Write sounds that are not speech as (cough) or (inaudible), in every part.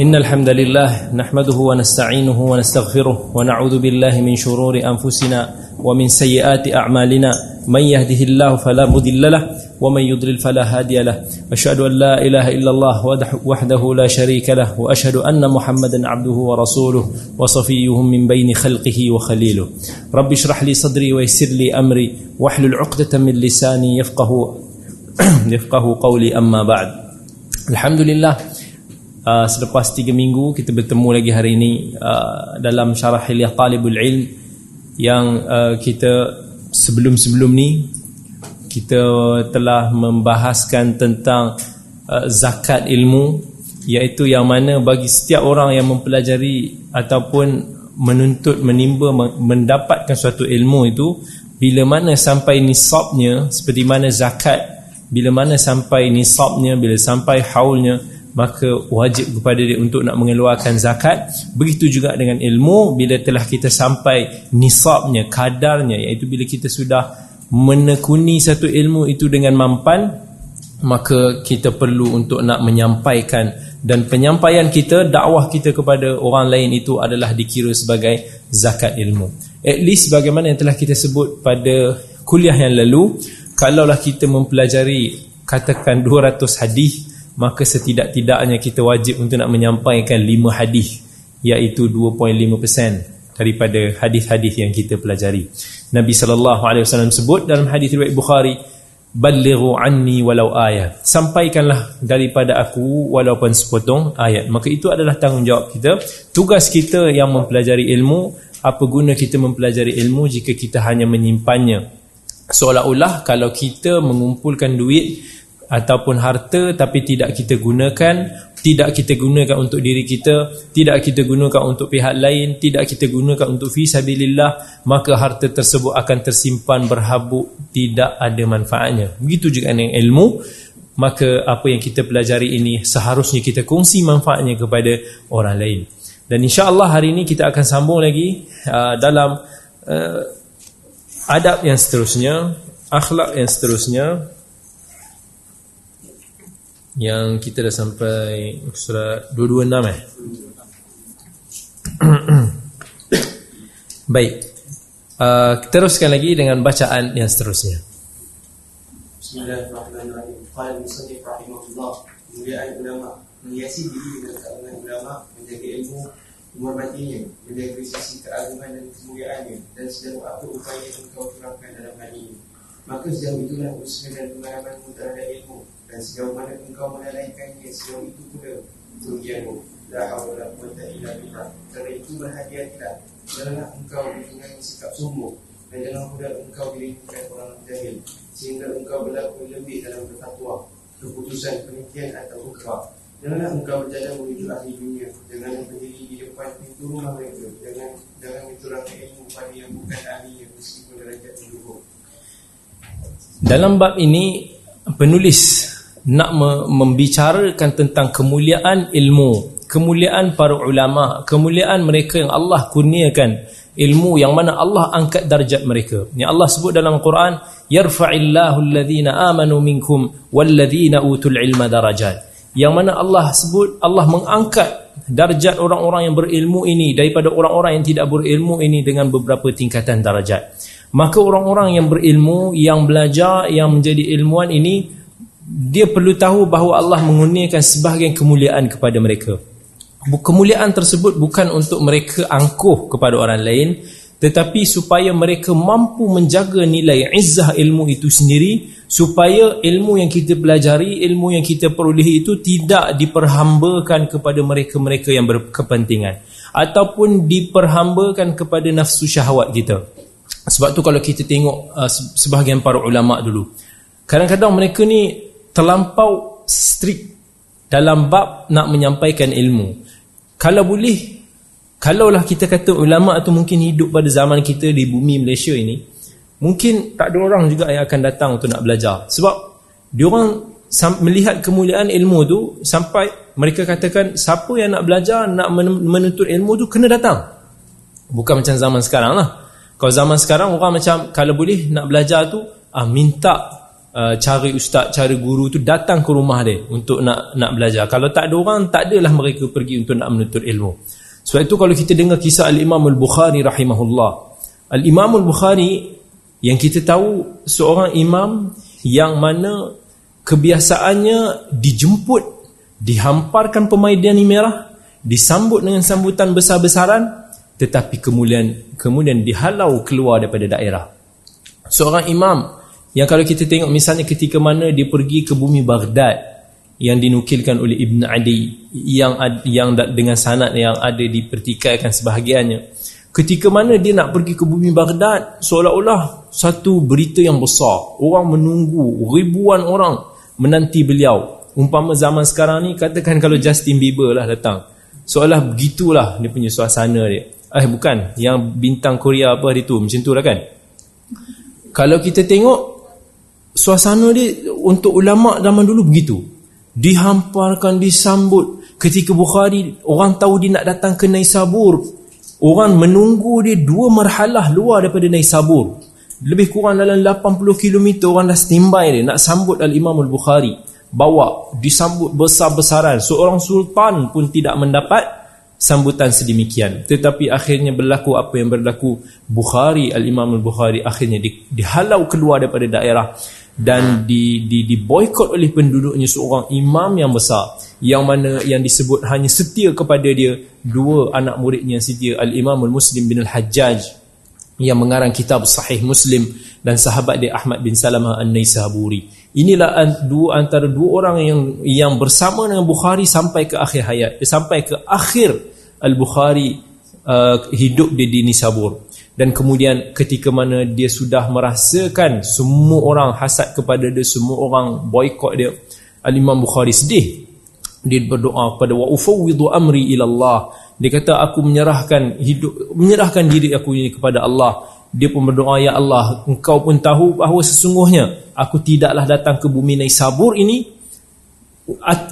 إن الحمد لله نحمده ونستعينه ونستغفره ونعوذ بالله من شرور أنفسنا ومن سيئات أعمالنا. من يهده الله فلا مضل له ومن يضلل فلا هادي له. أشهد أن لا إله إلا الله وحده لا شريك له. وأشهد أن محمدا عبده ورسوله وصفيه من بين خلقه وخليله. رب اشرح لي صدري ويسر لي أمري. واحلل عقدة من لساني يفقه (clears throat) يفقه قولي أما بعد. الحمد لله uh, selepas tiga minggu kita bertemu lagi hari ini uh, dalam syarah Hilyah Talibul Ilm yang uh, kita sebelum-sebelum ni kita telah membahaskan tentang uh, zakat ilmu iaitu yang mana bagi setiap orang yang mempelajari ataupun menuntut menimba mendapatkan suatu ilmu itu bila mana sampai nisabnya seperti mana zakat bila mana sampai nisabnya bila sampai haulnya maka wajib kepada dia untuk nak mengeluarkan zakat. Begitu juga dengan ilmu bila telah kita sampai nisabnya kadarnya iaitu bila kita sudah menekuni satu ilmu itu dengan mampan maka kita perlu untuk nak menyampaikan. Dan penyampaian kita dakwah kita kepada orang lain itu adalah dikira sebagai zakat ilmu. At least bagaimana yang telah kita sebut pada kuliah yang lalu kalaulah kita mempelajari katakan 200 hadis maka setidak-tidaknya kita wajib untuk nak menyampaikan 5 hadis iaitu 2.5% daripada hadis-hadis yang kita pelajari. Nabi sallallahu alaihi wasallam sebut dalam hadis riwayat Bukhari, "Ballighu anni walau ayat." Sampaikanlah daripada aku walaupun sepotong ayat. Maka itu adalah tanggungjawab kita. Tugas kita yang mempelajari ilmu, apa guna kita mempelajari ilmu jika kita hanya menyimpannya? Seolah-olah kalau kita mengumpulkan duit ataupun harta tapi tidak kita gunakan tidak kita gunakan untuk diri kita tidak kita gunakan untuk pihak lain tidak kita gunakan untuk fi sabilillah maka harta tersebut akan tersimpan berhabuk tidak ada manfaatnya. Begitu juga dengan ilmu maka apa yang kita pelajari ini seharusnya kita kongsi manfaatnya kepada orang lain. Dan insya-Allah hari ini kita akan sambung lagi uh, dalam uh, adab yang seterusnya akhlak yang seterusnya yang kita dah sampai surat 226 eh? (coughs) Baik. Uh, teruskan lagi dengan bacaan yang seterusnya. Bismillahirrahmanirrahim. Qala Musannif rahimahullah Kemuliaan ulama. Menghiasi diri dengan keagungan ulama Menjaga ilmu Menghormatinya Menjaga sisi keagungan dan kemuliaannya Dan sejauh apa upaya yang kau terapkan dalam hal ini. Maka sejauh itulah usaha dan pengalamanmu terhadap ilmu dan sejauh mana engkau menalaikannya sejauh itu pula kerugianmu la haula wala quwwata illa billah. Kerana itu berhati-hatilah janganlah engkau dengan sikap sombong dan jangan pula engkau dilingkukan orang jahil sehingga engkau berlaku lebih dalam berfatwa keputusan penelitian atau ukra janganlah engkau berjalan menuju ahli dunia jangan berdiri di depan pintu rumah mereka jangan jangan mencurahkan ilmu pada yang bukan ahlinya meskipun derajat luhur dalam bab ini penulis nak membicarakan tentang kemuliaan ilmu, kemuliaan para ulama, kemuliaan mereka yang Allah kurniakan ilmu yang mana Allah angkat darjat mereka. Yang Allah sebut dalam Quran, yarfa'illahu alladhina amanu minkum walladhina utul ilma darajat. Yang mana Allah sebut Allah mengangkat darjat orang-orang yang berilmu ini daripada orang-orang yang tidak berilmu ini dengan beberapa tingkatan darjat. Maka orang-orang yang berilmu, yang belajar, yang menjadi ilmuwan ini dia perlu tahu bahawa Allah mengurniakan sebahagian kemuliaan kepada mereka. Kemuliaan tersebut bukan untuk mereka angkuh kepada orang lain tetapi supaya mereka mampu menjaga nilai izzah ilmu itu sendiri supaya ilmu yang kita pelajari, ilmu yang kita perolehi itu tidak diperhambakan kepada mereka-mereka yang berkepentingan ataupun diperhambakan kepada nafsu syahwat kita. Sebab tu kalau kita tengok uh, sebahagian para ulama dulu kadang-kadang mereka ni terlampau strict dalam bab nak menyampaikan ilmu. Kalau boleh, kalaulah kita kata ulama tu mungkin hidup pada zaman kita di bumi Malaysia ini, mungkin tak ada orang juga yang akan datang untuk nak belajar. Sebab dia orang melihat kemuliaan ilmu tu sampai mereka katakan siapa yang nak belajar, nak menuntut ilmu tu kena datang. Bukan macam zaman sekarang lah. Kalau zaman sekarang orang macam kalau boleh nak belajar tu ah minta uh, cari ustaz, cari guru tu datang ke rumah dia untuk nak nak belajar. Kalau tak ada orang, tak adalah mereka pergi untuk nak menuntut ilmu. Sebab itu kalau kita dengar kisah Al-Imam Al-Bukhari rahimahullah. Al-Imam Al-Bukhari yang kita tahu seorang imam yang mana kebiasaannya dijemput, dihamparkan pemaidani merah, disambut dengan sambutan besar-besaran tetapi kemudian kemudian dihalau keluar daripada daerah. Seorang imam yang kalau kita tengok misalnya ketika mana dia pergi ke bumi Baghdad yang dinukilkan oleh Ibn Adi yang yang dengan sanad yang ada dipertikaikan sebahagiannya. Ketika mana dia nak pergi ke bumi Baghdad seolah-olah satu berita yang besar. Orang menunggu, ribuan orang menanti beliau. Umpama zaman sekarang ni katakan kalau Justin Bieber lah datang. Seolah begitulah dia punya suasana dia. Eh bukan, yang bintang Korea apa hari tu, macam tu lah kan. Kalau kita tengok suasana dia untuk ulama zaman dulu begitu. Dihamparkan, disambut. Ketika Bukhari, orang tahu dia nak datang ke Naisabur. Orang menunggu dia dua marhalah luar daripada Naisabur. Lebih kurang dalam 80 km orang dah standby dia nak sambut Al-Imam Al-Bukhari. Bawa, disambut besar-besaran. Seorang sultan pun tidak mendapat sambutan sedemikian tetapi akhirnya berlaku apa yang berlaku Bukhari al-Imam al-Bukhari akhirnya di, dihalau keluar daripada daerah dan di di diboikot oleh penduduknya seorang imam yang besar. Yang mana yang disebut hanya setia kepada dia dua anak muridnya setia al-Imam al-Muslim bin al-Hajjaj yang mengarang kitab Sahih Muslim dan sahabat dia Ahmad bin Salamah An-Naisaburi. Inilah dua antara dua orang yang yang bersama dengan Bukhari sampai ke akhir hayat sampai ke akhir Al-Bukhari uh, hidup di Dini Sabur dan kemudian ketika mana dia sudah merasakan semua orang hasad kepada dia semua orang boikot dia Al-Imam Bukhari sedih. Dia berdoa kepada wa ufawwidu amri ila Allah dia kata aku menyerahkan hidup menyerahkan diri aku ini kepada Allah. Dia pun berdoa ya Allah engkau pun tahu bahawa sesungguhnya aku tidaklah datang ke bumi Naisabur ini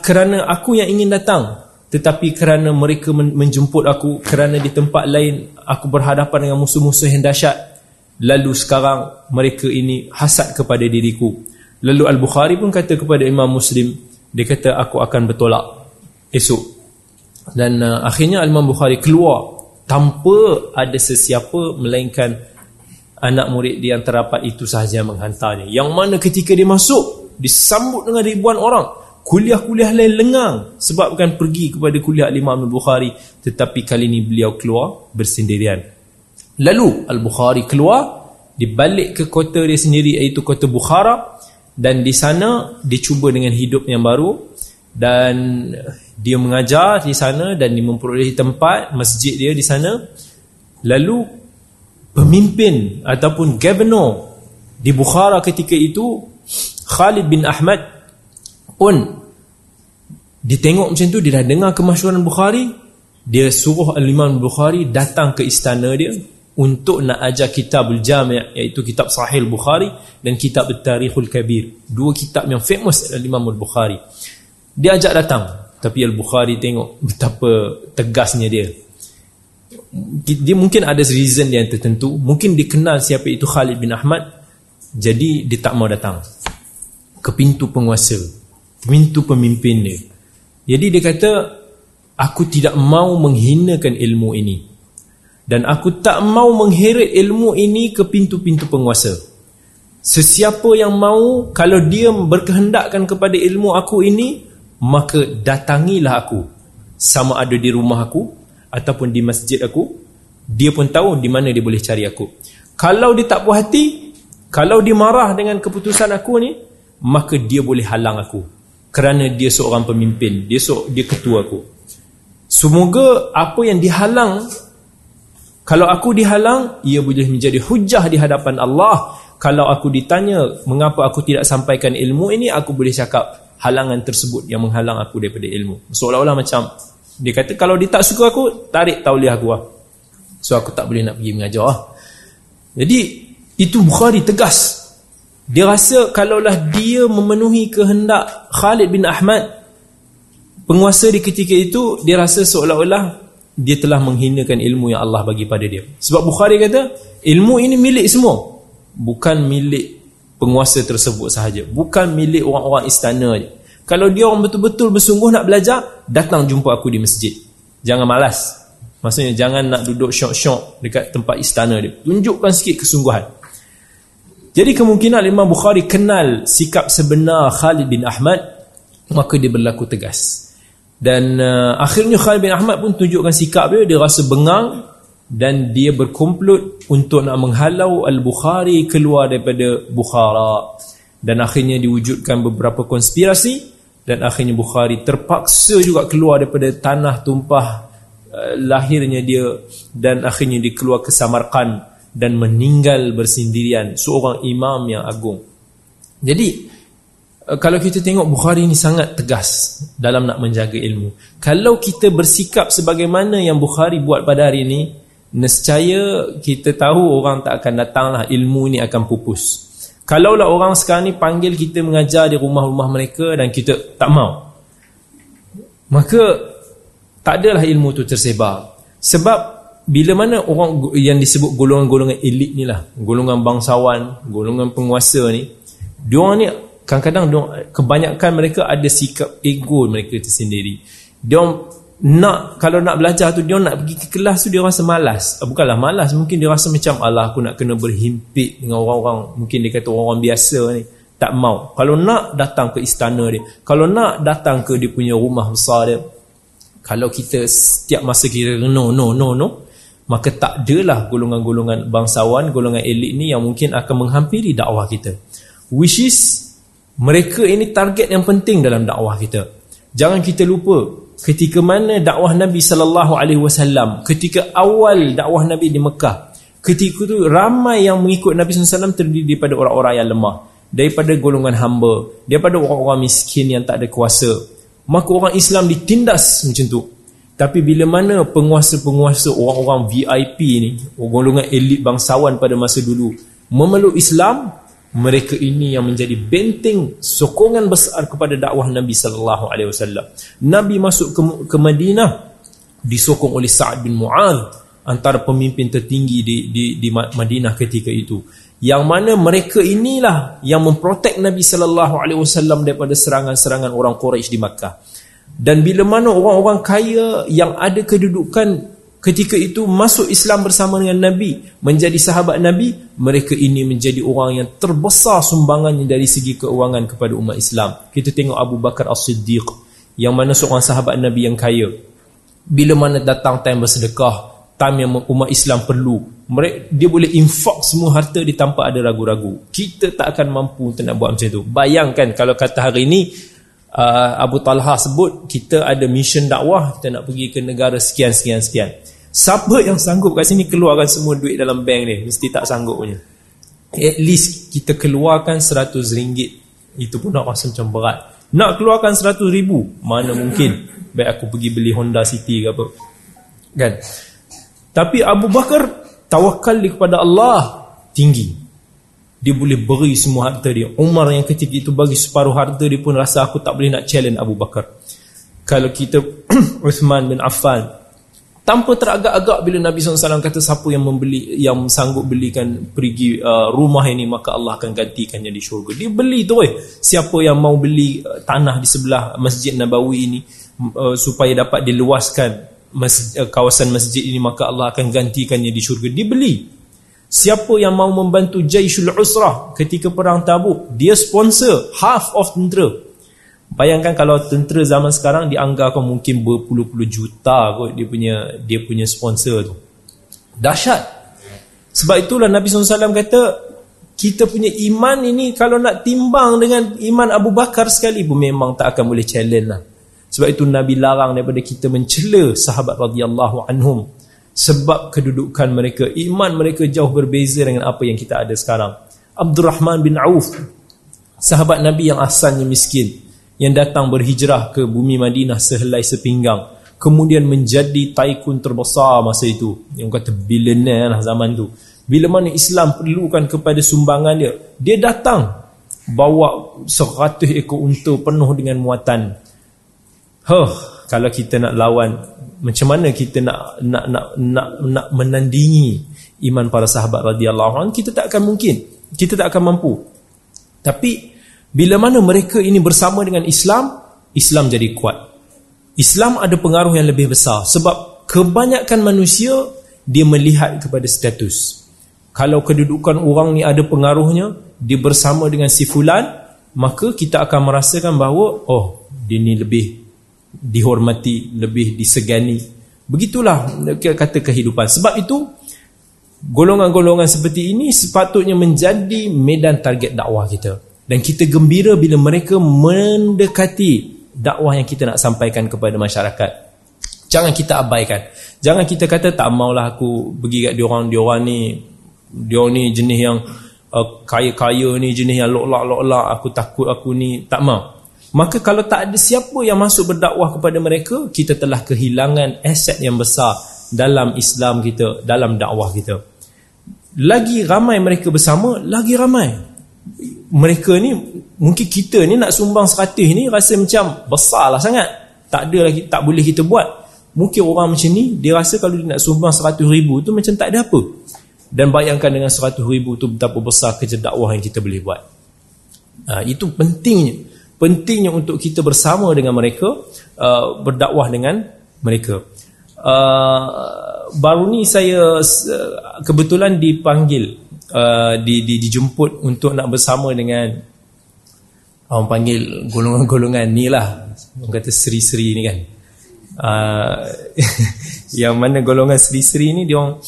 kerana aku yang ingin datang tetapi kerana mereka menjemput aku kerana di tempat lain aku berhadapan dengan musuh-musuh yang dahsyat lalu sekarang mereka ini hasad kepada diriku. Lalu Al-Bukhari pun kata kepada Imam Muslim dia kata aku akan bertolak esok. Dan uh, akhirnya Imam Bukhari keluar tanpa ada sesiapa melainkan anak murid dia yang terapat itu sahaja menghantarnya. Yang mana ketika dia masuk disambut dengan ribuan orang kuliah-kuliah lain lengang sebab bukan pergi kepada kuliah Imam Al-Bukhari tetapi kali ini beliau keluar bersendirian. Lalu Al-Bukhari keluar dibalik ke kota dia sendiri iaitu kota Bukhara dan di sana dia cuba dengan hidup yang baru dan dia mengajar di sana dan dia memperolehi tempat masjid dia di sana. Lalu pemimpin ataupun governor di Bukhara ketika itu Khalid bin Ahmad pun dia tengok macam tu dia dah dengar kemasyhuran Bukhari dia suruh al-Imam Bukhari datang ke istana dia untuk nak ajar kitabul jami' iaitu kitab sahih Bukhari dan kitab tarikhul kabir dua kitab yang famous al-Imam Bukhari dia ajak datang tapi al-Bukhari tengok betapa tegasnya dia. Dia mungkin ada reason dia yang tertentu. Mungkin dikenal siapa itu Khalid bin Ahmad jadi dia tak mau datang ke pintu penguasa pintu pemimpin dia. Jadi dia kata, aku tidak mau menghinakan ilmu ini. Dan aku tak mau mengheret ilmu ini ke pintu-pintu penguasa. Sesiapa yang mau, kalau dia berkehendakkan kepada ilmu aku ini, maka datangilah aku. Sama ada di rumah aku, ataupun di masjid aku, dia pun tahu di mana dia boleh cari aku. Kalau dia tak puas hati, kalau dia marah dengan keputusan aku ni, maka dia boleh halang aku kerana dia seorang pemimpin dia so, dia ketua aku. Semoga apa yang dihalang kalau aku dihalang ia boleh menjadi hujah di hadapan Allah. Kalau aku ditanya mengapa aku tidak sampaikan ilmu ini? Aku boleh cakap halangan tersebut yang menghalang aku daripada ilmu. Seolah-olah macam dia kata kalau dia tak suka aku tarik tauliah aku lah. so aku tak boleh nak pergi mengajar lah. jadi itu Bukhari tegas dia rasa kalaulah dia memenuhi kehendak Khalid bin Ahmad penguasa di ketika itu dia rasa seolah-olah dia telah menghinakan ilmu yang Allah bagi pada dia. Sebab Bukhari kata ilmu ini milik semua. Bukan milik penguasa tersebut sahaja. Bukan milik orang-orang istana je kalau dia orang betul-betul bersungguh nak belajar datang jumpa aku di masjid. Jangan malas. Maksudnya jangan nak duduk syok-syok dekat tempat istana dia. Tunjukkan sikit kesungguhan jadi kemungkinan Imam Bukhari kenal sikap sebenar Khalid bin Ahmad maka dia berlaku tegas. Dan uh, akhirnya Khalid bin Ahmad pun tunjukkan sikap dia dia rasa bengang dan dia berkomplot untuk nak menghalau Al-Bukhari keluar daripada Bukhara. Dan akhirnya diwujudkan beberapa konspirasi dan akhirnya Bukhari terpaksa juga keluar daripada tanah tumpah uh, lahirnya dia dan akhirnya dia keluar ke Samarkand dan meninggal bersendirian seorang imam yang agung. Jadi uh, kalau kita tengok Bukhari ni sangat tegas dalam nak menjaga ilmu. Kalau kita bersikap sebagaimana yang Bukhari buat pada hari ini nescaya kita tahu orang tak akan datanglah ilmu ni akan pupus. Kalaulah orang sekarang ni panggil kita mengajar di rumah-rumah mereka dan kita tak mau. Maka tak adalah ilmu tu tersebar. Sebab bila mana orang yang disebut golongan-golongan elit ni lah golongan bangsawan golongan penguasa ni diorang ni kadang-kadang kebanyakan mereka ada sikap ego mereka tersendiri diorang nak kalau nak belajar tu dia nak pergi ke kelas tu dia rasa malas. Ah, bukanlah malas mungkin dia rasa macam Allah aku nak kena berhimpit dengan orang-orang. Mungkin dia kata orang-orang biasa ni tak mau. Kalau nak datang ke istana dia kalau nak datang ke dia punya rumah besar dia kalau kita setiap masa kita no no no no maka tak adalah golongan-golongan bangsawan golongan elit ni yang mungkin akan menghampiri dakwah kita. Which is mereka ini target yang penting dalam dakwah kita. Jangan kita lupa ketika mana dakwah Nabi sallallahu alaihi wasallam ketika awal dakwah Nabi di Mekah ketika itu ramai yang mengikut Nabi wasallam terdiri daripada orang-orang yang lemah daripada golongan hamba daripada orang-orang miskin yang tak ada kuasa. Maka orang Islam ditindas macam tu tapi bila mana penguasa-penguasa orang-orang VIP ni golongan elit bangsawan pada masa dulu memeluk Islam mereka ini yang menjadi benteng sokongan besar kepada dakwah Nabi sallallahu alaihi wasallam. Nabi masuk ke, ke Madinah disokong oleh Sa'ad bin Mu'adh antara pemimpin tertinggi di di di Madinah ketika itu. Yang mana mereka inilah yang memprotek Nabi sallallahu alaihi wasallam daripada serangan-serangan orang Quraisy di Makkah. Dan bila mana orang-orang kaya yang ada kedudukan ketika itu masuk Islam bersama dengan Nabi menjadi sahabat Nabi mereka ini menjadi orang yang terbesar sumbangannya dari segi keuangan kepada umat Islam. Kita tengok Abu Bakar As-Siddiq yang mana seorang sahabat Nabi yang kaya. Bila mana datang time bersedekah time yang umat Islam perlu mereka, dia boleh infak semua harta dia tanpa ada ragu-ragu. Kita tak akan mampu untuk nak buat macam tu. Bayangkan kalau kata hari ini uh, Abu Talha sebut kita ada mission dakwah kita nak pergi ke negara sekian-sekian-sekian Siapa yang sanggup kat sini keluarkan semua duit dalam bank ni? Mesti tak sanggup punya. At least kita keluarkan 100 ringgit. Itu pun nak rasa macam berat. Nak keluarkan 100 ribu Mana mungkin? Baik aku pergi beli Honda City ke apa. Kan? Tapi Abu Bakar Tawakal kepada Allah Tinggi Dia boleh beri semua harta dia. Umar yang ketika itu bagi separuh harta Dia pun rasa aku tak boleh nak challenge Abu Bakar. Kalau kita (clears throat) Uthman bin Affan tanpa teragak-agak bila Nabi SAW kata siapa yang membeli yang sanggup belikan pergi uh, rumah ini maka Allah akan gantikannya di syurga. Dia beli tu eh siapa yang mau beli uh, tanah di sebelah Masjid Nabawi ini uh, supaya dapat diluaskan mas, uh, kawasan masjid ini maka Allah akan gantikannya di syurga. Dia beli siapa yang mau membantu Jaishul Usrah ketika perang tabuk dia sponsor half of tentera Bayangkan kalau tentera zaman sekarang dianggarkan mungkin berpuluh-puluh juta kot dia punya dia punya sponsor tu. Dahsyat. Sebab itulah Nabi SAW kata kita punya iman ini kalau nak timbang dengan iman Abu Bakar sekali pun memang tak akan boleh challenge lah. Sebab itu Nabi larang daripada kita mencela sahabat radhiyallahu anhum sebab kedudukan mereka, iman mereka jauh berbeza dengan apa yang kita ada sekarang. Abdul Rahman bin Auf sahabat Nabi yang asalnya miskin yang datang berhijrah ke bumi Madinah sehelai sepinggang kemudian menjadi taikun terbesar masa itu. Yang kata billionaire lah zaman tu. Bila mana Islam perlukan kepada sumbangan dia dia datang bawa 100 ekor unta penuh dengan muatan. Huh, kalau kita nak lawan macam mana kita nak nak nak nak, nak menandingi iman para sahabat radhiyallahu anhu kita tak akan mungkin kita tak akan mampu Tapi bila mana mereka ini bersama dengan Islam, Islam jadi kuat. Islam ada pengaruh yang lebih besar sebab kebanyakan manusia dia melihat kepada status. Kalau kedudukan orang ni ada pengaruhnya, dia bersama dengan si fulan, maka kita akan merasakan bahawa oh, dia ni lebih dihormati, lebih disegani. Begitulah kata kehidupan. Sebab itu golongan-golongan seperti ini sepatutnya menjadi medan target dakwah kita. Dan kita gembira bila mereka mendekati dakwah yang kita nak sampaikan kepada masyarakat. Jangan kita abaikan. Jangan kita kata tak maulah aku pergi kat diorang, diorang ni diorang ni jenis yang uh, kaya-kaya ni jenis yang lok-lok-lok aku takut aku ni tak mau. Maka kalau tak ada siapa yang masuk berdakwah kepada mereka, kita telah kehilangan aset yang besar dalam Islam kita, dalam dakwah kita. Lagi ramai mereka bersama, lagi ramai. Mereka ni, mungkin kita ni nak sumbang seratus ni rasa macam besar lah sangat. Tak ada lagi, tak boleh kita buat. Mungkin orang macam ni, dia rasa kalau dia nak sumbang seratus ribu tu macam tak ada apa. Dan bayangkan dengan seratus ribu tu betapa besar kerja dakwah yang kita boleh buat. Ha, itu pentingnya pentingnya untuk kita bersama dengan mereka uh, berdakwah dengan mereka. Uh, baru ni saya uh, kebetulan dipanggil uh, di, di, dijemput untuk nak bersama dengan orang panggil golongan-golongan ni lah. Orang kata seri-seri ni kan. Uh, (laughs) yang mana golongan seri-seri ni dia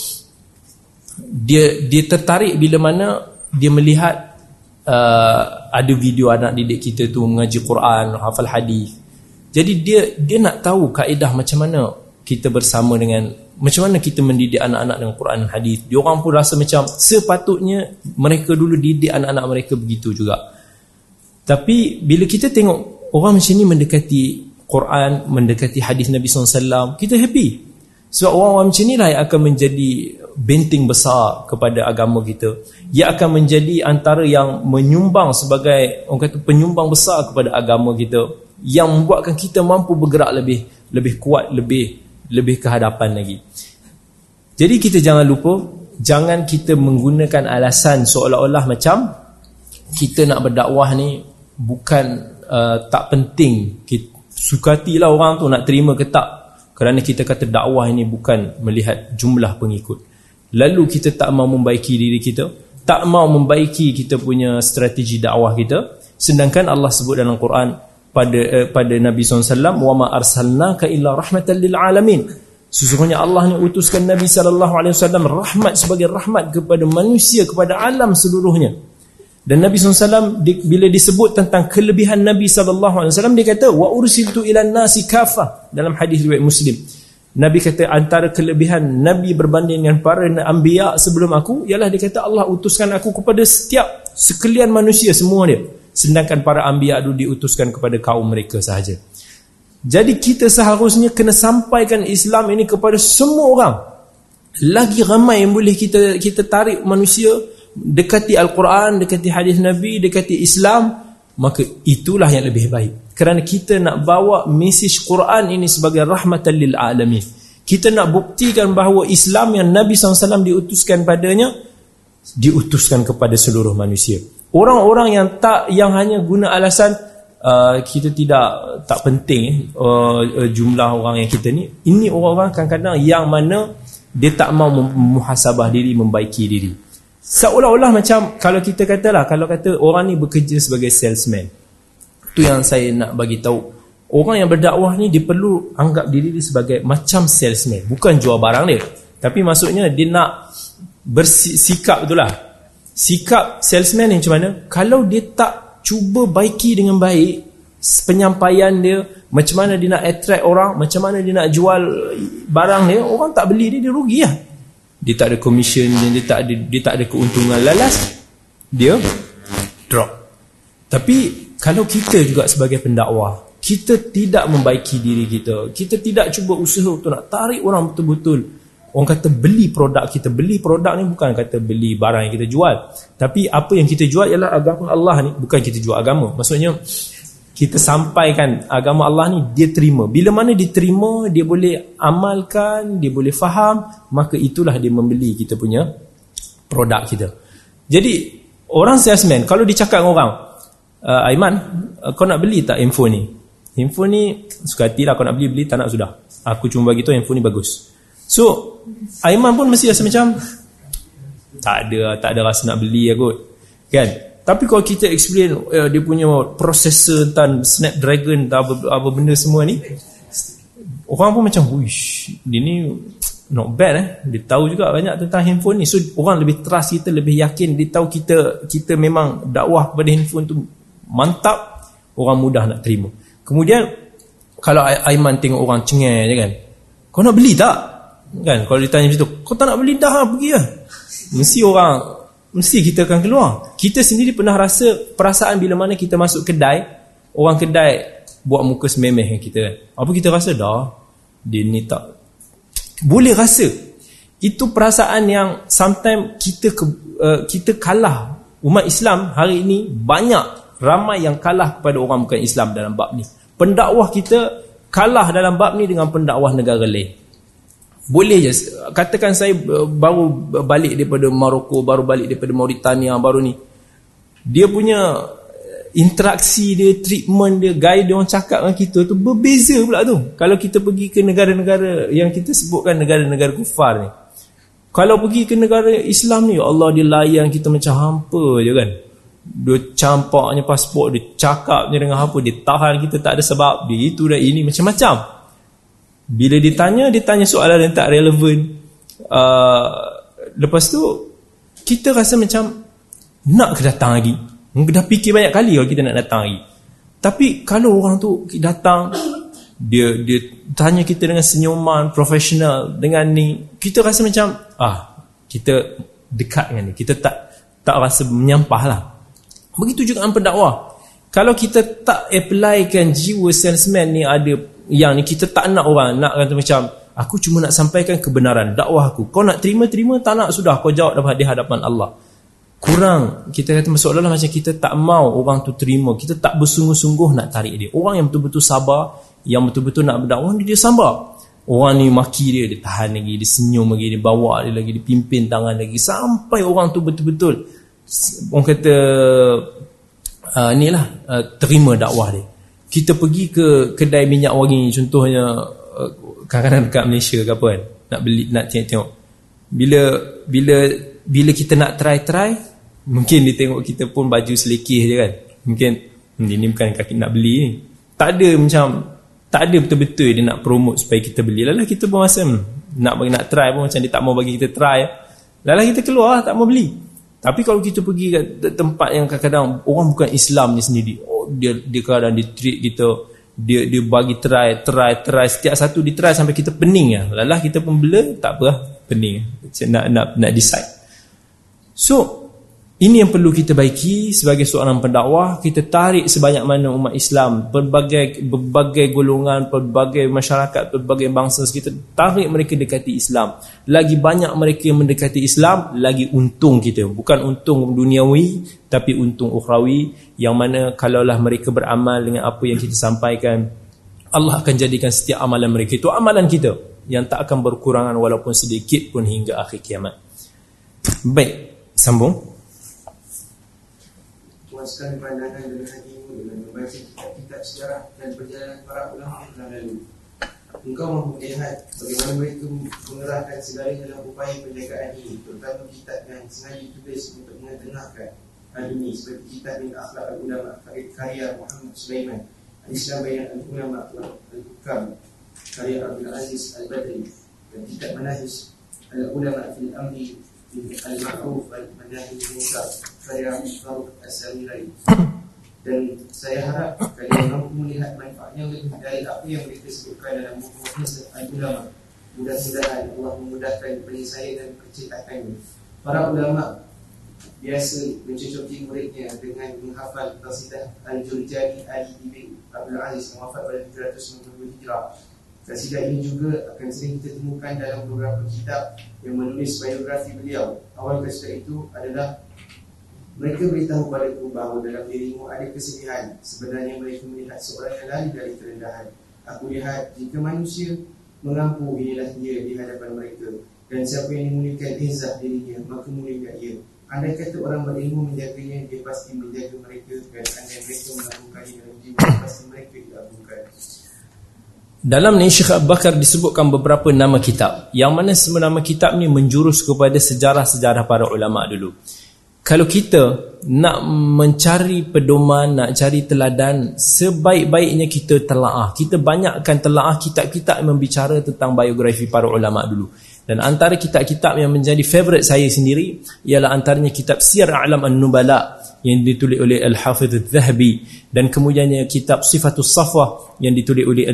dia dia tertarik bila mana dia melihat uh, ada video anak didik kita tu mengaji Quran, hafal hadis. Jadi dia dia nak tahu kaedah macam mana kita bersama dengan macam mana kita mendidik anak-anak dengan Quran dan hadis. Dia orang pun rasa macam sepatutnya mereka dulu didik anak-anak mereka begitu juga. Tapi bila kita tengok orang macam ni mendekati Quran, mendekati hadis Nabi SAW, kita happy. Sebab orang-orang macam inilah yang akan menjadi benting besar kepada agama kita. Ia akan menjadi antara yang menyumbang sebagai orang kata penyumbang besar kepada agama kita yang membuatkan kita mampu bergerak lebih lebih kuat, lebih lebih ke hadapan lagi. Jadi kita jangan lupa jangan kita menggunakan alasan seolah-olah macam kita nak berdakwah ni bukan uh, tak penting. Kita, sukatilah orang tu nak terima ke tak kerana kita kata dakwah ini bukan melihat jumlah pengikut. Lalu kita tak mau membaiki diri kita, tak mau membaiki kita punya strategi dakwah kita, sedangkan Allah sebut dalam Quran pada eh, pada Nabi SAW, wa ma arsalnaka illa rahmatan lil alamin. Sesungguhnya Allah ni utuskan Nabi wasallam rahmat sebagai rahmat kepada manusia kepada alam seluruhnya. Dan Nabi SAW bila disebut tentang kelebihan Nabi SAW dia kata wa ursiltu ilan nasi kafah dalam hadis riwayat Muslim. Nabi kata antara kelebihan Nabi berbanding dengan para anbiya sebelum aku ialah dia kata Allah utuskan aku kepada setiap sekalian manusia semua dia. Sedangkan para anbiya itu diutuskan kepada kaum mereka sahaja. Jadi kita seharusnya kena sampaikan Islam ini kepada semua orang. Lagi ramai yang boleh kita kita tarik manusia dekati Al-Quran, dekati hadis Nabi, dekati Islam, maka itulah yang lebih baik. Kerana kita nak bawa mesej Quran ini sebagai rahmatan lil alamin. Kita nak buktikan bahawa Islam yang Nabi SAW diutuskan padanya diutuskan kepada seluruh manusia. Orang-orang yang tak yang hanya guna alasan uh, kita tidak tak penting uh, uh, jumlah orang yang kita ni, ini orang-orang kadang-kadang yang mana dia tak mau muhasabah diri, membaiki diri. Seolah-olah macam kalau kita katalah kalau kata orang ni bekerja sebagai salesman. Tu yang saya nak bagi tahu. Orang yang berdakwah ni dia perlu anggap diri dia sebagai macam salesman, bukan jual barang dia. Tapi maksudnya dia nak bersikap itulah. Sikap salesman ni macam mana? Kalau dia tak cuba baiki dengan baik penyampaian dia, macam mana dia nak attract orang, macam mana dia nak jual barang dia, orang tak beli dia, dia rugi lah dia tak ada commission dia tak ada dia tak ada keuntungan. Lalas dia drop. Tapi kalau kita juga sebagai pendakwah kita tidak membaiki diri kita. Kita tidak cuba usaha untuk nak tarik orang betul-betul. Orang kata beli produk kita. Beli produk ni bukan kata beli barang yang kita jual. Tapi apa yang kita jual ialah agama Allah ni bukan kita jual agama. Maksudnya kita sampaikan agama Allah ni dia terima. Bila mana diterima dia boleh amalkan dia boleh faham maka itulah dia membeli kita punya produk kita. Jadi Orang salesman Kalau dia cakap dengan orang uh, Aiman uh, Kau nak beli tak handphone ni? Handphone ni Suka hati lah Kau nak beli-beli Tak nak sudah. Aku cuma bagi tu handphone ni bagus. So Aiman pun mesti rasa macam Tak ada Tak ada rasa nak beli lah kot. Kan Tapi kalau kita explain uh, Dia punya processor Tentang Snapdragon apa, apa benda semua ni Orang pun macam Wish Dia ni Not bad eh. Dia tahu juga banyak tentang handphone ni. So orang lebih trust kita Lebih yakin Dia tahu kita Kita memang dakwah kepada handphone tu Mantap Orang mudah nak terima. Kemudian Kalau Aiman tengok orang cengeng je kan Kau nak beli tak? Kan Kalau ditanya macam tu Kau tak nak beli dah pergi lah. Mesti orang Mesti kita akan keluar. Kita sendiri pernah rasa Perasaan bila mana kita masuk kedai Orang kedai Buat muka sememeh dengan kita kan. Apa kita rasa? Dah. Dia ni tak. Boleh rasa. Itu perasaan yang sometimes kita ke, uh, kita kalah. Umat Islam hari ini banyak ramai yang kalah kepada orang bukan Islam dalam bab ni. Pendakwah kita kalah dalam bab ni dengan pendakwah negara lain boleh je katakan saya uh, baru balik daripada Morocco baru balik daripada Mauritania baru ni dia punya interaksi dia, treatment dia, gaya dia orang cakap dengan kita tu berbeza pula tu. Kalau kita pergi ke negara-negara yang kita sebutkan negara-negara kufar ni. Kalau pergi ke negara Islam ni, ya Allah dia layan kita macam hampa je kan. Dia campaknya pasport, dia cakapnya dengan apa, dia tahan kita tak ada sebab, dia itu dan ini, macam-macam. Bila ditanya, dia tanya soalan yang tak relevan. Uh, lepas tu, kita rasa macam nak kedatang lagi. Dah fikir banyak kali kalau kita nak datang lagi. Tapi kalau orang tu datang dia dia tanya kita dengan senyuman profesional dengan ni kita rasa macam ah kita dekat dengan ni kita tak tak rasa menyampah lah begitu juga dengan pendakwah kalau kita tak applykan jiwa salesman ni ada yang ni kita tak nak orang nak kata macam aku cuma nak sampaikan kebenaran dakwah aku. Kau nak terima terima tak nak sudah. Kau jawab di hadapan Allah. Kurang. Kita kata masalah macam kita tak mau orang tu terima. Kita tak bersungguh-sungguh nak tarik dia. Orang yang betul-betul sabar yang betul-betul nak berdakwah dia, dia sabar. Orang ni maki dia dia tahan lagi dia senyum lagi dia bawa dia lagi dia pimpin tangan lagi. Sampai orang tu betul-betul orang kata uh, ni lah uh, terima dakwah dia kita pergi ke kedai minyak wangi contohnya uh, kadang-kadang dekat Malaysia ke apa kan nak beli nak tengok-tengok. Bila bila bila kita nak try-try Mungkin dia tengok kita pun baju selekeh je kan. Mungkin hmm, Ini bukan kaki nak beli ni. Tak ada macam Tak ada betul-betul dia nak promote supaya kita beli. Lalah kita pun rasa hmm, Nak bagi nak try pun macam dia tak mau bagi kita try. Lalah kita keluar tak mau beli. Tapi kalau kita pergi ke tempat yang kadang-kadang Orang bukan Islam ni sendiri Dia dia kadang dia treat kita dia dia bagi try try try setiap satu di try sampai kita pening lah. Lalah kita pun blur tak apa lah, pening. Nak nak nak decide. So ini yang perlu kita baiki sebagai seorang pendakwah, kita tarik sebanyak mana umat Islam, berbagai berbagai golongan, berbagai masyarakat, berbagai bangsa kita tarik mereka dekati Islam. Lagi banyak mereka yang mendekati Islam, lagi untung kita. Bukan untung duniawi, tapi untung ukhrawi yang mana kalaulah mereka beramal dengan apa yang kita sampaikan, Allah akan jadikan setiap amalan mereka itu amalan kita yang tak akan berkurangan walaupun sedikit pun hingga akhir kiamat. Baik, sambung memuaskan pandangan dan hatimu dengan membaca kitab-kitab sejarah dan perjalanan para ulama yang telah lalu. Engkau melihat bagaimana mereka mengerahkan segala dalam upaya penjagaan ini, terutama kitab yang sengaja ditulis untuk mengetengahkan hal ini seperti kitab min akhlak al-ulama karya Muhammad Sulaiman Al-Islam Bayan al-Ulama al-Hukam karya Abdul Aziz al-Badri dan kitab Manahis al-Ulama fil Amri al-Ma'ruf al-Manahi al-Munkar karya Faruk As-Samirai dan saya harap kalian mampu melihat manfaatnya lebih dari apa yang mereka sebutkan dalam buku al-ulama mudah-mudahan Allah memudahkan penyelesaian dan percetakannya para ulama biasa mencocoki muridnya dengan menghafal Qasidah Al-Jurjani Ali Ibn Abdul Aziz yang wafat pada 390 Hijrah Kasidah ini juga akan sering kita temukan dalam beberapa kitab yang menulis biografi beliau. Awal kasidah itu adalah mereka beritahu padaku bahawa dalam dirimu ada kesedihan. Sebenarnya mereka melihat seorang yang lari dari kerendahan. Aku lihat jika manusia mengampu inilah dia di hadapan mereka. Dan siapa yang memulihkan izah dirinya, maka mulihkan ia. Andai kata orang berilmu menjaganya Dia pasti menjaga mereka Dan andai mereka melakukannya dalam jiwa Pasti mereka dilakukan dalam ni Syekh Bakar disebutkan beberapa nama kitab. Yang mana semua nama kitab ni menjurus kepada sejarah-sejarah para ulama dulu. Kalau kita nak mencari pedoman, nak cari teladan Sebaik-baiknya kita telaah. Kita banyakkan telaah kitab-kitab membicara tentang biografi para ulama dulu. Dan antara kitab-kitab yang menjadi favourite saya sendiri Ialah antaranya kitab Siyar A'lam An-Nubala Yang ditulis oleh Al-Hafidh Al-Zahabi Dan kemudiannya kitab Sifatul Safah Yang ditulis oleh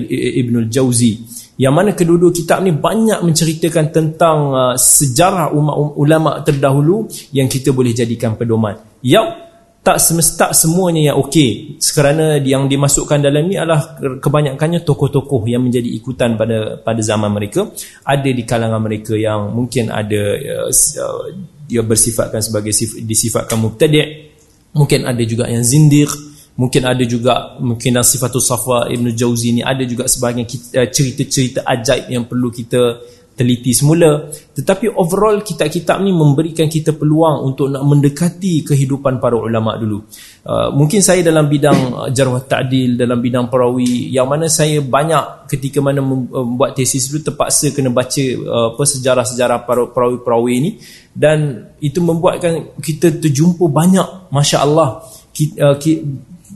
Ibn Al-Jawzi Yang mana kedua-dua kitab ni banyak menceritakan tentang uh, Sejarah umat ulama terdahulu Yang kita boleh jadikan pedoman. Yang tak semesta semuanya yang okey. Kerana yang dimasukkan dalam ni adalah kebanyakannya tokoh-tokoh yang menjadi ikutan pada pada zaman mereka. Ada di kalangan mereka yang mungkin ada uh, uh dia bersifatkan sebagai sif, disifatkan mubtadi' mungkin ada juga yang zindiq mungkin ada juga mungkin sifatul safwa Ibn Jauzi ni ada juga sebahagian uh, cerita-cerita ajaib yang perlu kita teliti semula. Tetapi overall kitab-kitab ni memberikan kita peluang untuk nak mendekati kehidupan para ulama dulu. Uh, mungkin saya dalam bidang uh, jarwah ta'dil dalam bidang perawi yang mana saya banyak ketika mana membuat tesis dulu terpaksa kena baca uh, apa sejarah-sejarah para perawi-perawi ini dan itu membuatkan kita terjumpa banyak masya-Allah uh,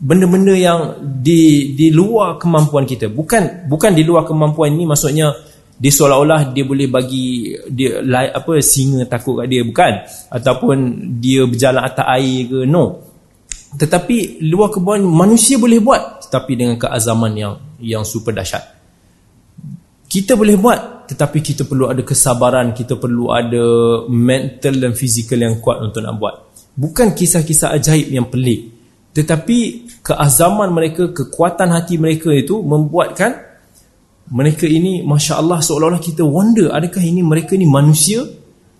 benda-benda yang di di luar kemampuan kita. Bukan bukan di luar kemampuan ini maksudnya dia seolah-olah dia boleh bagi dia apa singa takut kat dia bukan? Ataupun dia berjalan atas air ke? No. Tetapi luar kebun manusia boleh buat tetapi dengan keazaman yang yang super dahsyat. Kita boleh buat tetapi kita perlu ada kesabaran kita perlu ada mental dan fizikal yang kuat untuk nak buat. Bukan kisah-kisah ajaib yang pelik tetapi keazaman mereka kekuatan hati mereka itu membuatkan mereka ini Masya Allah seolah-olah kita wonder adakah ini mereka ini manusia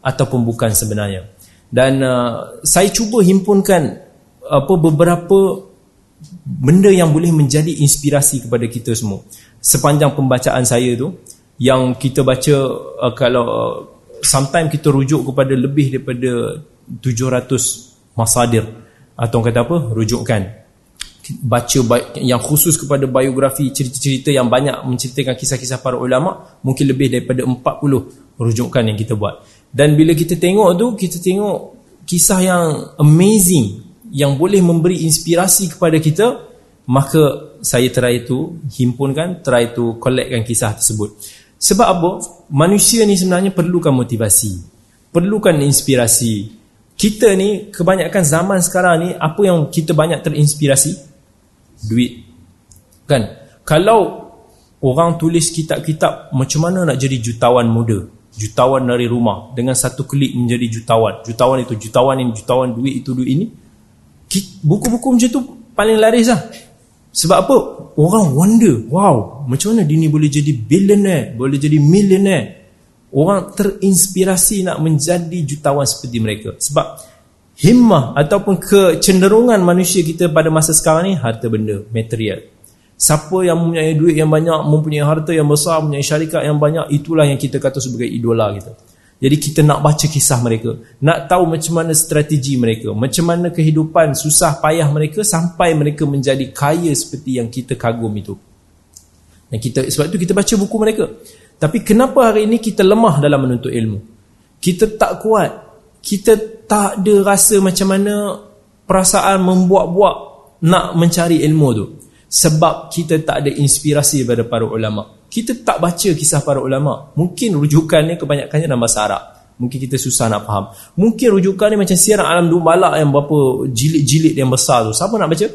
ataupun bukan sebenarnya. Dan uh, saya cuba himpunkan apa beberapa benda yang boleh menjadi inspirasi kepada kita semua. Sepanjang pembacaan saya tu yang kita baca uh, kalau uh, sometimes kita rujuk kepada lebih daripada 700 masadir. Atau kata apa? Rujukan baca yang khusus kepada biografi cerita-cerita yang banyak menceritakan kisah-kisah para ulama mungkin lebih daripada 40 rujukan yang kita buat. Dan bila kita tengok tu kita tengok kisah yang amazing yang boleh memberi inspirasi kepada kita maka saya try tu himpunkan try tu collectkan kisah tersebut. Sebab apa? Manusia ni sebenarnya perlukan motivasi perlukan inspirasi. Kita ni kebanyakan zaman sekarang ni apa yang kita banyak terinspirasi duit. Kan? Kalau orang tulis kitab-kitab macam mana nak jadi jutawan muda? Jutawan dari rumah. Dengan satu klik menjadi jutawan. Jutawan itu jutawan ini jutawan duit itu duit ini. Buku-buku macam tu paling laris lah. Sebab apa? Orang wonder wow macam mana dia ni boleh jadi billionaire boleh jadi millionaire? Orang terinspirasi nak menjadi jutawan seperti mereka. Sebab himmah ataupun kecenderungan manusia kita pada masa sekarang ni harta benda, material. Siapa yang mempunyai duit yang banyak, mempunyai harta yang besar, mempunyai syarikat yang banyak, itulah yang kita kata sebagai idola kita. Jadi kita nak baca kisah mereka, nak tahu macam mana strategi mereka, macam mana kehidupan susah payah mereka sampai mereka menjadi kaya seperti yang kita kagum itu. Dan kita sebab itu kita baca buku mereka. Tapi kenapa hari ini kita lemah dalam menuntut ilmu? Kita tak kuat. Kita tak ada rasa macam mana perasaan membuat-buat nak mencari ilmu tu. Sebab kita tak ada inspirasi daripada para ulama. Kita tak baca kisah para ulama. Mungkin rujukannya kebanyakannya dalam bahasa Arab. Mungkin kita susah nak faham. Mungkin rujukannya macam siaran alam dumbala yang berapa jilid-jilid yang besar tu. Siapa nak baca?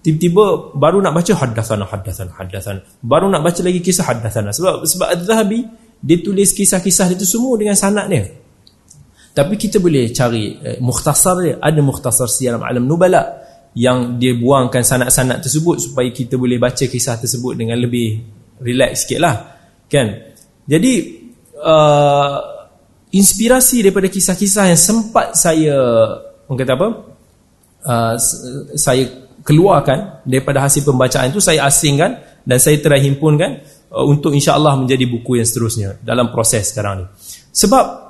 Tiba-tiba baru nak baca haddathana haddathana haddathana. Baru nak baca lagi kisah haddathana. Sebab sebab Az-Zahabi dia tulis kisah-kisah dia tu semua dengan sanad dia tapi kita boleh cari eh, mukhtasar dia. Ada mukhtasar siaram alam nubala yang dia buangkan sanad-sanad tersebut supaya kita boleh baca kisah tersebut dengan lebih relax sikit lah. Kan? Jadi, uh, inspirasi daripada kisah-kisah yang sempat saya, orang kata apa? Uh, saya keluarkan daripada hasil pembacaan itu, saya asingkan dan saya terhimpunkan uh, untuk insya Allah menjadi buku yang seterusnya dalam proses sekarang ni. Sebab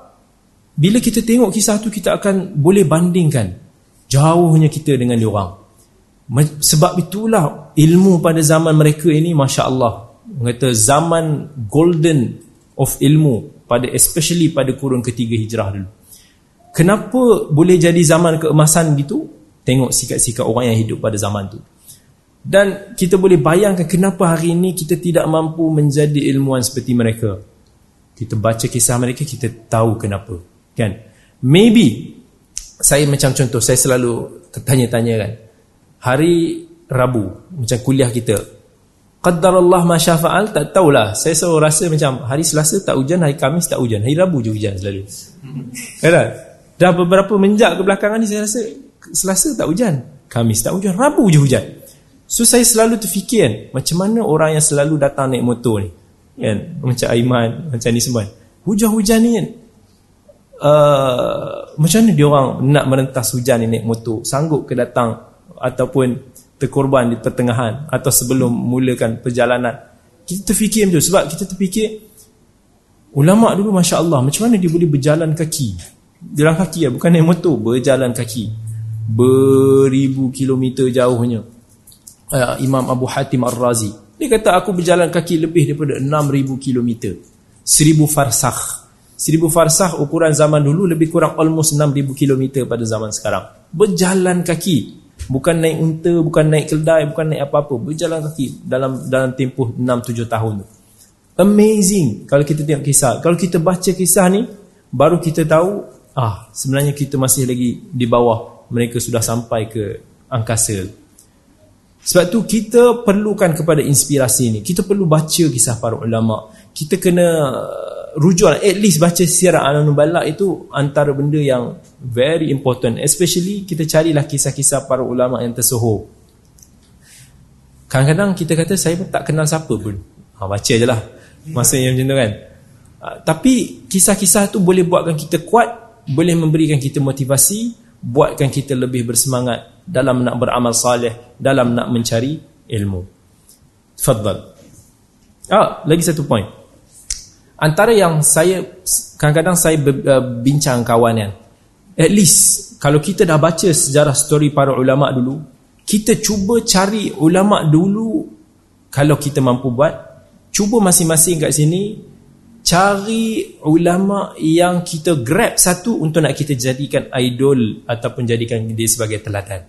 bila kita tengok kisah tu kita akan boleh bandingkan jauhnya kita dengan diorang sebab itulah ilmu pada zaman mereka ini Masya Allah kata zaman golden of ilmu pada especially pada kurun ketiga hijrah dulu. Kenapa boleh jadi zaman keemasan gitu? Tengok sikap-sikap orang yang hidup pada zaman tu. Dan kita boleh bayangkan kenapa hari ini kita tidak mampu menjadi ilmuwan seperti mereka. Kita baca kisah mereka kita tahu kenapa kan? Maybe saya macam contoh saya selalu tanya-tanya kan. Hari Rabu macam kuliah kita qaddarallah ma syafa'al? Tak tahulah. Saya selalu rasa macam hari Selasa tak hujan hari Kamis tak hujan hari Rabu je hujan selalu. (laughs) Kan dah beberapa menjak ke belakangan ni saya rasa Selasa tak hujan Kamis tak hujan Rabu je hujan. So saya selalu terfikir kan macam mana orang yang selalu datang naik motor ni kan? Macam Aiman macam ni semua. Hujan-hujan ni kan uh, macam mana dia orang nak merentas hujan ni naik motor sanggup ke datang ataupun terkorban di pertengahan atau sebelum mulakan perjalanan? Kita terfikir macam tu. Sebab kita terfikir ulama dulu Masya Allah macam mana dia boleh berjalan kaki? Jalan kaki ya? Bukan naik motor berjalan kaki. Beribu kilometer jauhnya. Uh, Imam Abu Hatim Ar-Razi. Dia kata aku berjalan kaki lebih daripada 6000 kilometer. 1000 farsakh Seribu farsah ukuran zaman dulu lebih kurang almost 6,000 km pada zaman sekarang. Berjalan kaki. Bukan naik unta, bukan naik keldai, bukan naik apa-apa. Berjalan kaki dalam dalam tempoh 6-7 tahun. Amazing kalau kita tengok kisah. Kalau kita baca kisah ni, baru kita tahu, ah sebenarnya kita masih lagi di bawah. Mereka sudah sampai ke angkasa. Sebab tu kita perlukan kepada inspirasi ni. Kita perlu baca kisah para ulama. Kita kena rujukan at least baca sirah al-nubala itu antara benda yang very important. Especially kita carilah kisah-kisah para ulama yang tersohor. Kadang-kadang kita kata saya pun tak kenal siapa pun. Ha, baca je lah. Maksudnya macam tu kan. Ha, tapi kisah-kisah tu boleh buatkan kita kuat boleh memberikan kita motivasi buatkan kita lebih bersemangat dalam nak beramal salih dalam nak mencari ilmu. Tafadhal. Ah lagi satu point antara yang saya kadang-kadang saya uh, bincang kawan kan at least kalau kita dah baca sejarah story para ulama dulu kita cuba cari ulama dulu kalau kita mampu buat. Cuba masing-masing kat sini cari ulama yang kita grab satu untuk nak kita jadikan idol ataupun jadikan dia sebagai teladan.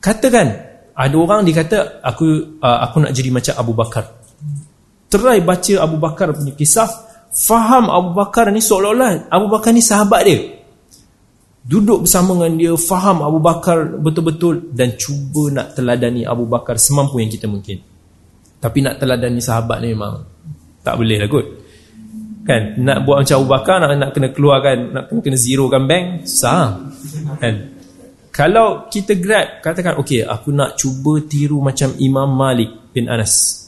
Katakan ada orang dia kata aku uh, aku nak jadi macam Abu Bakar. Try baca Abu Bakar punya kisah faham Abu Bakar ni seolah-olah Abu Bakar ni sahabat dia. Duduk bersama dengan dia faham Abu Bakar betul-betul dan cuba nak teladani Abu Bakar semampu yang kita mungkin. Tapi nak teladani sahabat ni memang tak boleh lah kot. Kan? Nak buat macam Abu Bakar nak, nak kena keluarkan nak kena, kena zerokan bank susah. Kan? Kalau kita grab katakan ok aku nak cuba tiru macam Imam Malik bin Anas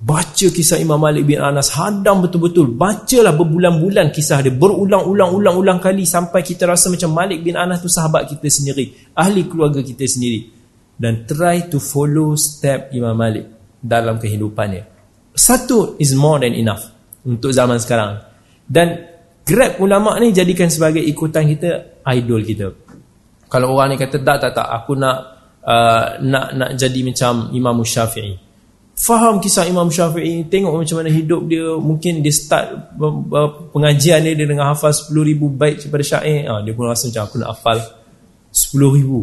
Baca kisah Imam Malik bin Anas Hadam betul-betul. Bacalah berbulan-bulan kisah dia Berulang-ulang-ulang-ulang kali Sampai kita rasa macam Malik bin Anas tu sahabat kita sendiri Ahli keluarga kita sendiri. Dan try to follow step Imam Malik Dalam kehidupannya. Satu is more than enough Untuk zaman sekarang. Dan grab ulama' ni jadikan sebagai ikutan kita Idol kita. Kalau orang ni kata tak tak tak Aku nak uh, nak nak jadi macam Imam Syafi'i faham kisah Imam Syafi'i. Tengok macam mana hidup dia. Mungkin dia start pengajian dia, dia dengan hafal 10 ribu baik daripada syair ha, dia pun rasa macam aku nak hafal 10 ribu.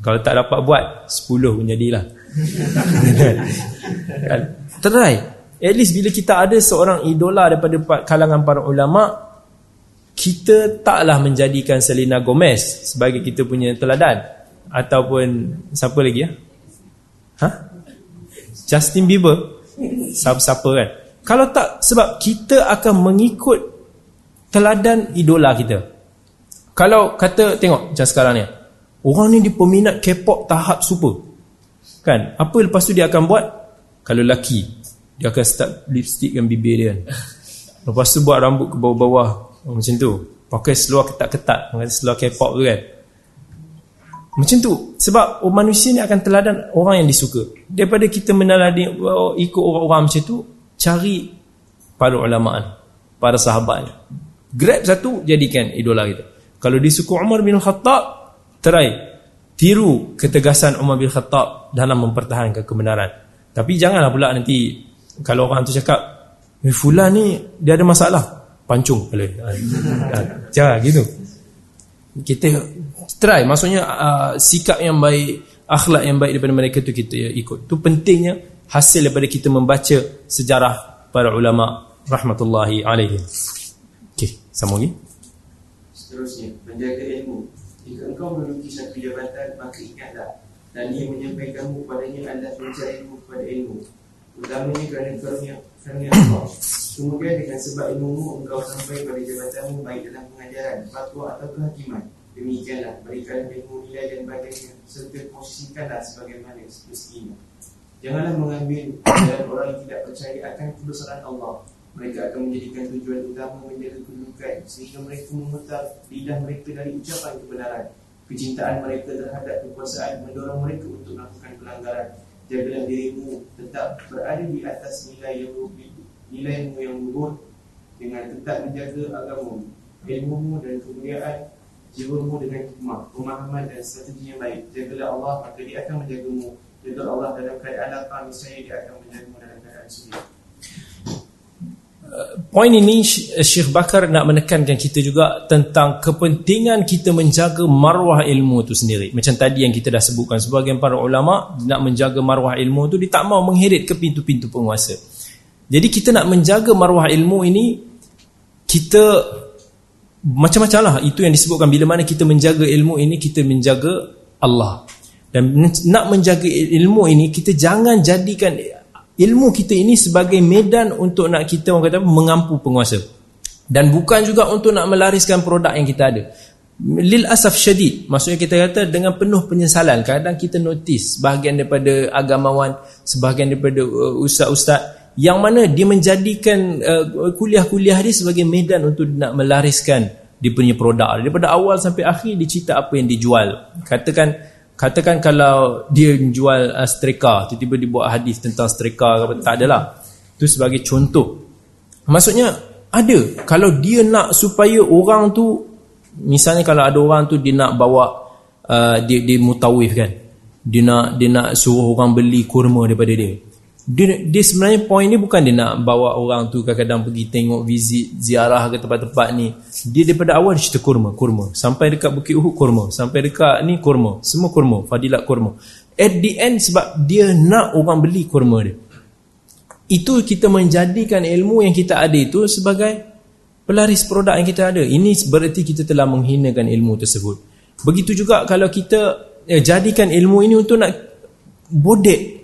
Kalau tak dapat buat 10 pun jadilah. (laughs) Kan? try. At least bila kita ada seorang idola daripada kalangan para ulama kita taklah menjadikan Selena Gomez sebagai kita punya teladan. Ataupun siapa lagi ya ha Justin Bieber. Siapa-siapa kan. Kalau tak sebab kita akan mengikut teladan idola kita. Kalau kata tengok macam sekarang ni. Orang ni dia peminat K-pop tahap super. Kan? Apa lepas tu dia akan buat? Kalau lelaki dia akan start lipstick dan bibir dia kan. Lepas tu buat rambut ke bawah-bawah. Macam tu. Pakai seluar ketat-ketat. Seluar K-pop tu kan macam tu. Sebab oh, manusia ni akan teladan orang yang disuka. Daripada kita menaladi ikut orang-orang macam tu cari para ulama para sahabat grab satu jadikan idola kita. Kalau di suku Umar bin Khattab try. Tiru ketegasan Umar bin Khattab dalam mempertahankan kebenaran. Tapi janganlah pula nanti kalau orang tu cakap eh, fulan ni dia ada masalah. Pancung. Boleh (laughs) jangan gitu. Kita try. Maksudnya uh, sikap yang baik akhlak yang baik daripada mereka tu kita ikut. Tu pentingnya hasil daripada kita membaca sejarah para ulama rahmatullahi alaihim. Okey sambung lagi. Seterusnya menjaga ilmu. Jika engkau memiliki satu jabatan maka ingatlah dan ia menyampaikanmu kepadanya adalah mencari ilmu kepada ilmu. Utamanya kerana kerana Allah kemudian dengan sebab ilmu engkau sampai pada jabatanmu baik dalam pengajaran fatwa atau kehakiman Demikianlah berikan ilmu nilai dan bagiannya serta posisikanlah sebagaimana semestinya. Janganlah mengambil jalan orang yang tidak percaya akan kebesaran Allah. Mereka akan menjadikan tujuan utama menjaga kedudukan sehingga mereka memutar lidah mereka dari ucapan kebenaran. Kecintaan mereka terhadap kekuasaan mendorong mereka untuk melakukan pelanggaran. Jagalah dirimu tetap berada di atas nilai yang nilai yang luhur dengan tetap menjaga agamamu, ilmumu dan kemuliaan jiwamu dengan hikmah, pemahaman dan strategi yang baik. Jagalah Allah, maka dia akan menjagamu. Jaga Allah dalam keadaan lapar, misalnya dia akan menjagamu dalam keadaan sendiri. Uh, poin ini Syekh Bakar nak menekankan kita juga tentang kepentingan kita menjaga marwah ilmu itu sendiri. Macam tadi yang kita dah sebutkan sebagian para ulama nak menjaga marwah ilmu itu dia tak mau mengheret ke pintu-pintu penguasa. Jadi kita nak menjaga marwah ilmu ini kita macam-macam lah. Itu yang disebutkan. Bila mana kita menjaga ilmu ini kita menjaga Allah. Dan nak menjaga ilmu ini kita jangan jadikan ilmu kita ini sebagai medan untuk nak kita orang kata mengampu penguasa. Dan bukan juga untuk nak melariskan produk yang kita ada. Lil asaf syadid. Maksudnya kita kata dengan penuh penyesalan. Kadang kita notice bahagian daripada agamawan sebahagian daripada uh, ustaz-ustaz yang mana dia menjadikan uh, kuliah-kuliah dia sebagai medan untuk nak melariskan dia punya produk daripada awal sampai akhir dia cerita apa yang dijual katakan katakan kalau dia jual uh, streka tiba-tiba dia buat hadis tentang streka tak adalah. Itu sebagai contoh. Maksudnya ada. Kalau dia nak supaya orang tu misalnya kalau ada orang tu dia nak bawa uh, dia, dia mutawif kan. Dia nak dia nak suruh orang beli kurma daripada dia dia, dia sebenarnya poin ni bukan dia nak bawa orang tu kadang-kadang pergi tengok visit ziarah ke tempat-tempat ni. Dia daripada awal dia cerita kurma kurma. Sampai dekat Bukit Uhud kurma. Sampai dekat ni kurma. Semua kurma. Fadilat kurma. At the end sebab dia nak orang beli kurma dia. Itu kita menjadikan ilmu yang kita ada itu sebagai pelaris produk yang kita ada. Ini berarti kita telah menghinakan ilmu tersebut. Begitu juga kalau kita ya, jadikan ilmu ini untuk nak bodek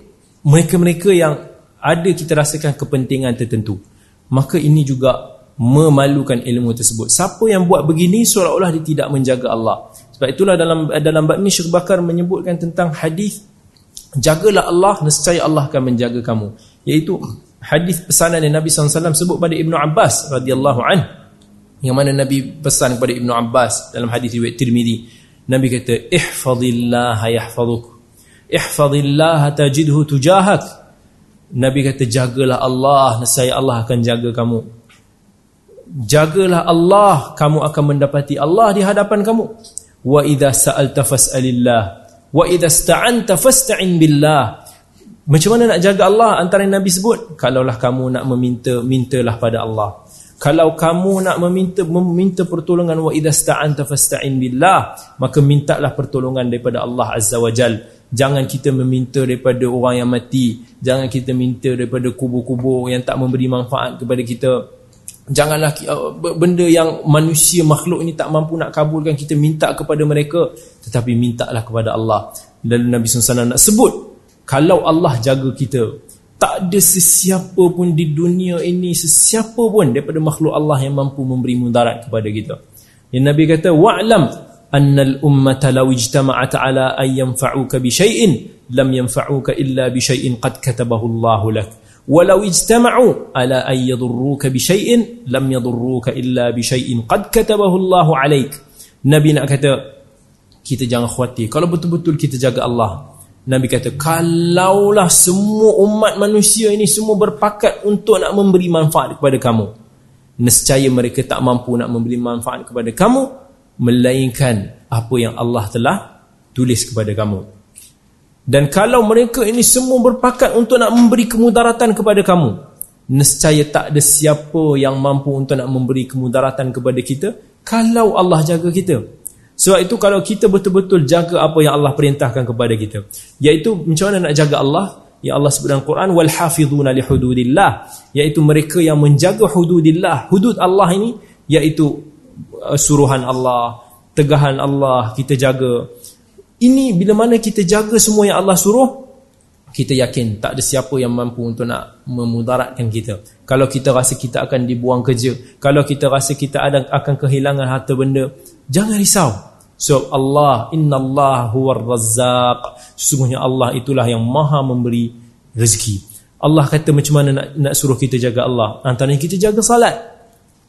mereka-mereka yang ada kita rasakan kepentingan tertentu. Maka ini juga memalukan ilmu tersebut. Siapa yang buat begini seolah-olah dia tidak menjaga Allah. Sebab itulah dalam dalam bab ni Syekh Bakar menyebutkan tentang hadis jagalah Allah nescaya Allah akan menjaga kamu. Iaitu hadis pesanan yang Nabi SAW sebut pada Ibnu Abbas radhiyallahu an yang mana Nabi pesan kepada Ibnu Abbas dalam hadis riwayat Tirmizi. Nabi kata ihfazillah yahfazuk ihfazillah tajidhu tujahak. Nabi kata jagalah Allah nescaya Allah akan jaga kamu. Jagalah Allah kamu akan mendapati Allah di hadapan kamu. Wa idza sa'alta fas'alillah. Wa idza ista'anta fasta'in billah. Macam mana nak jaga Allah antara Nabi sebut? Kalaulah kamu nak meminta mintalah pada Allah. Kalau kamu nak meminta meminta pertolongan wa idza sta'anta fasta'in billah maka mintalah pertolongan daripada Allah azza wajal Jangan kita meminta daripada orang yang mati. Jangan kita minta daripada kubur-kubur yang tak memberi manfaat kepada kita. Janganlah uh, benda yang manusia makhluk ini tak mampu nak kabulkan Kita minta kepada mereka. Tetapi mintalah kepada Allah. Dan Nabi SAW nak sebut Kalau Allah jaga kita Tak ada sesiapa pun di dunia ini Sesiapa pun daripada makhluk Allah yang mampu memberi mudarat kepada kita. Yang Nabi kata Wa'lam أن الأمة لو اجتمعت على أن ينفعوك بشيء لم ينفعوك إلا بشيء قد كتبه الله لك ولو اجتمعوا على أن يضروك بشيء لم يضروك إلا بشيء قد كتبه الله عليك Nabi nak kata kita jangan khawatir kalau betul-betul kita jaga Allah Nabi kata kalaulah semua umat manusia ini semua berpakat untuk nak memberi manfaat kepada kamu nescaya mereka tak mampu nak memberi manfaat kepada kamu melainkan apa yang Allah telah tulis kepada kamu dan kalau mereka ini semua berpakat untuk nak memberi kemudaratan kepada kamu nescaya tak ada siapa yang mampu untuk nak memberi kemudaratan kepada kita kalau Allah jaga kita sebab itu kalau kita betul-betul jaga apa yang Allah perintahkan kepada kita iaitu macam mana nak jaga Allah Ya Allah sebut dalam Quran wal hafizuna li hududillah iaitu mereka yang menjaga hududillah. Hudud Allah ini iaitu suruhan Allah, tegahan Allah kita jaga. Ini bila mana kita jaga semua yang Allah suruh kita yakin tak ada siapa yang mampu untuk nak memudaratkan kita. Kalau kita rasa kita akan dibuang kerja, kalau kita rasa kita ada akan kehilangan harta benda, jangan risau. So Allah innallaha huwar razzaq. Sesungguhnya Allah itulah yang Maha memberi rezeki. Allah kata macam mana nak nak suruh kita jaga Allah? Antaranya kita jaga salat.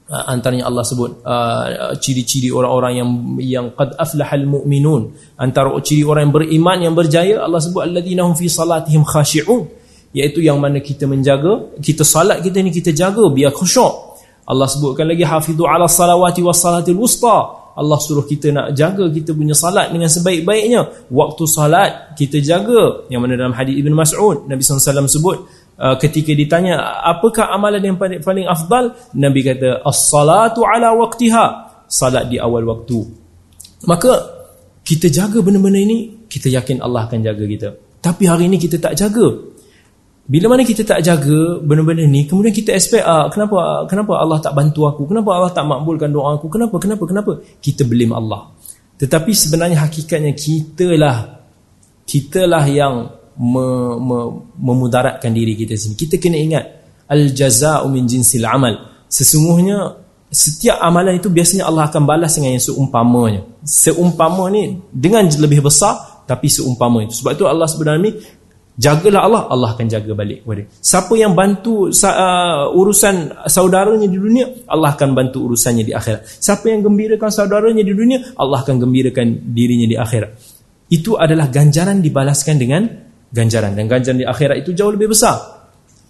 Ha, antaranya Allah sebut uh, ciri-ciri orang-orang yang yang qad aflahal mu'minun. Antara ciri orang yang beriman yang berjaya Allah sebut alladzina hum fi salatihim khashi'un. Iaitu yang mana kita menjaga, kita salat kita ni kita jaga biar khusyuk. Allah sebutkan lagi hafizu ala salawati was salatil wusta. Allah suruh kita nak jaga kita punya salat dengan sebaik-baiknya. Waktu salat kita jaga. Yang mana dalam hadis Ibn Mas'ud, Nabi SAW sebut, uh, ketika ditanya, apakah amalan yang paling, paling afdal? Nabi kata, As-salatu ala waktiha. Salat di awal waktu. Maka, kita jaga benda-benda ini, kita yakin Allah akan jaga kita. Tapi hari ini kita tak jaga. Bila mana kita tak jaga benda-benda ni, kemudian kita expect, ah, kenapa kenapa Allah tak bantu aku? Kenapa Allah tak makbulkan doa aku? Kenapa? Kenapa? Kenapa? Kita blame Allah. Tetapi sebenarnya hakikatnya kitalah kitalah yang me, me, memudaratkan diri kita sini. Kita kena ingat al-jazaa'u min jinsil amal. Sesungguhnya setiap amalan itu biasanya Allah akan balas dengan yang seumpamanya. Seumpama ni dengan lebih besar tapi seumpama itu. Sebab itu Allah sebenarnya Jagalah Allah, Allah akan jaga balik kepada Siapa yang bantu uh, urusan saudaranya di dunia, Allah akan bantu urusannya di akhirat. Siapa yang gembirakan saudaranya di dunia, Allah akan gembirakan dirinya di akhirat. Itu adalah ganjaran dibalaskan dengan ganjaran. Dan ganjaran di akhirat itu jauh lebih besar.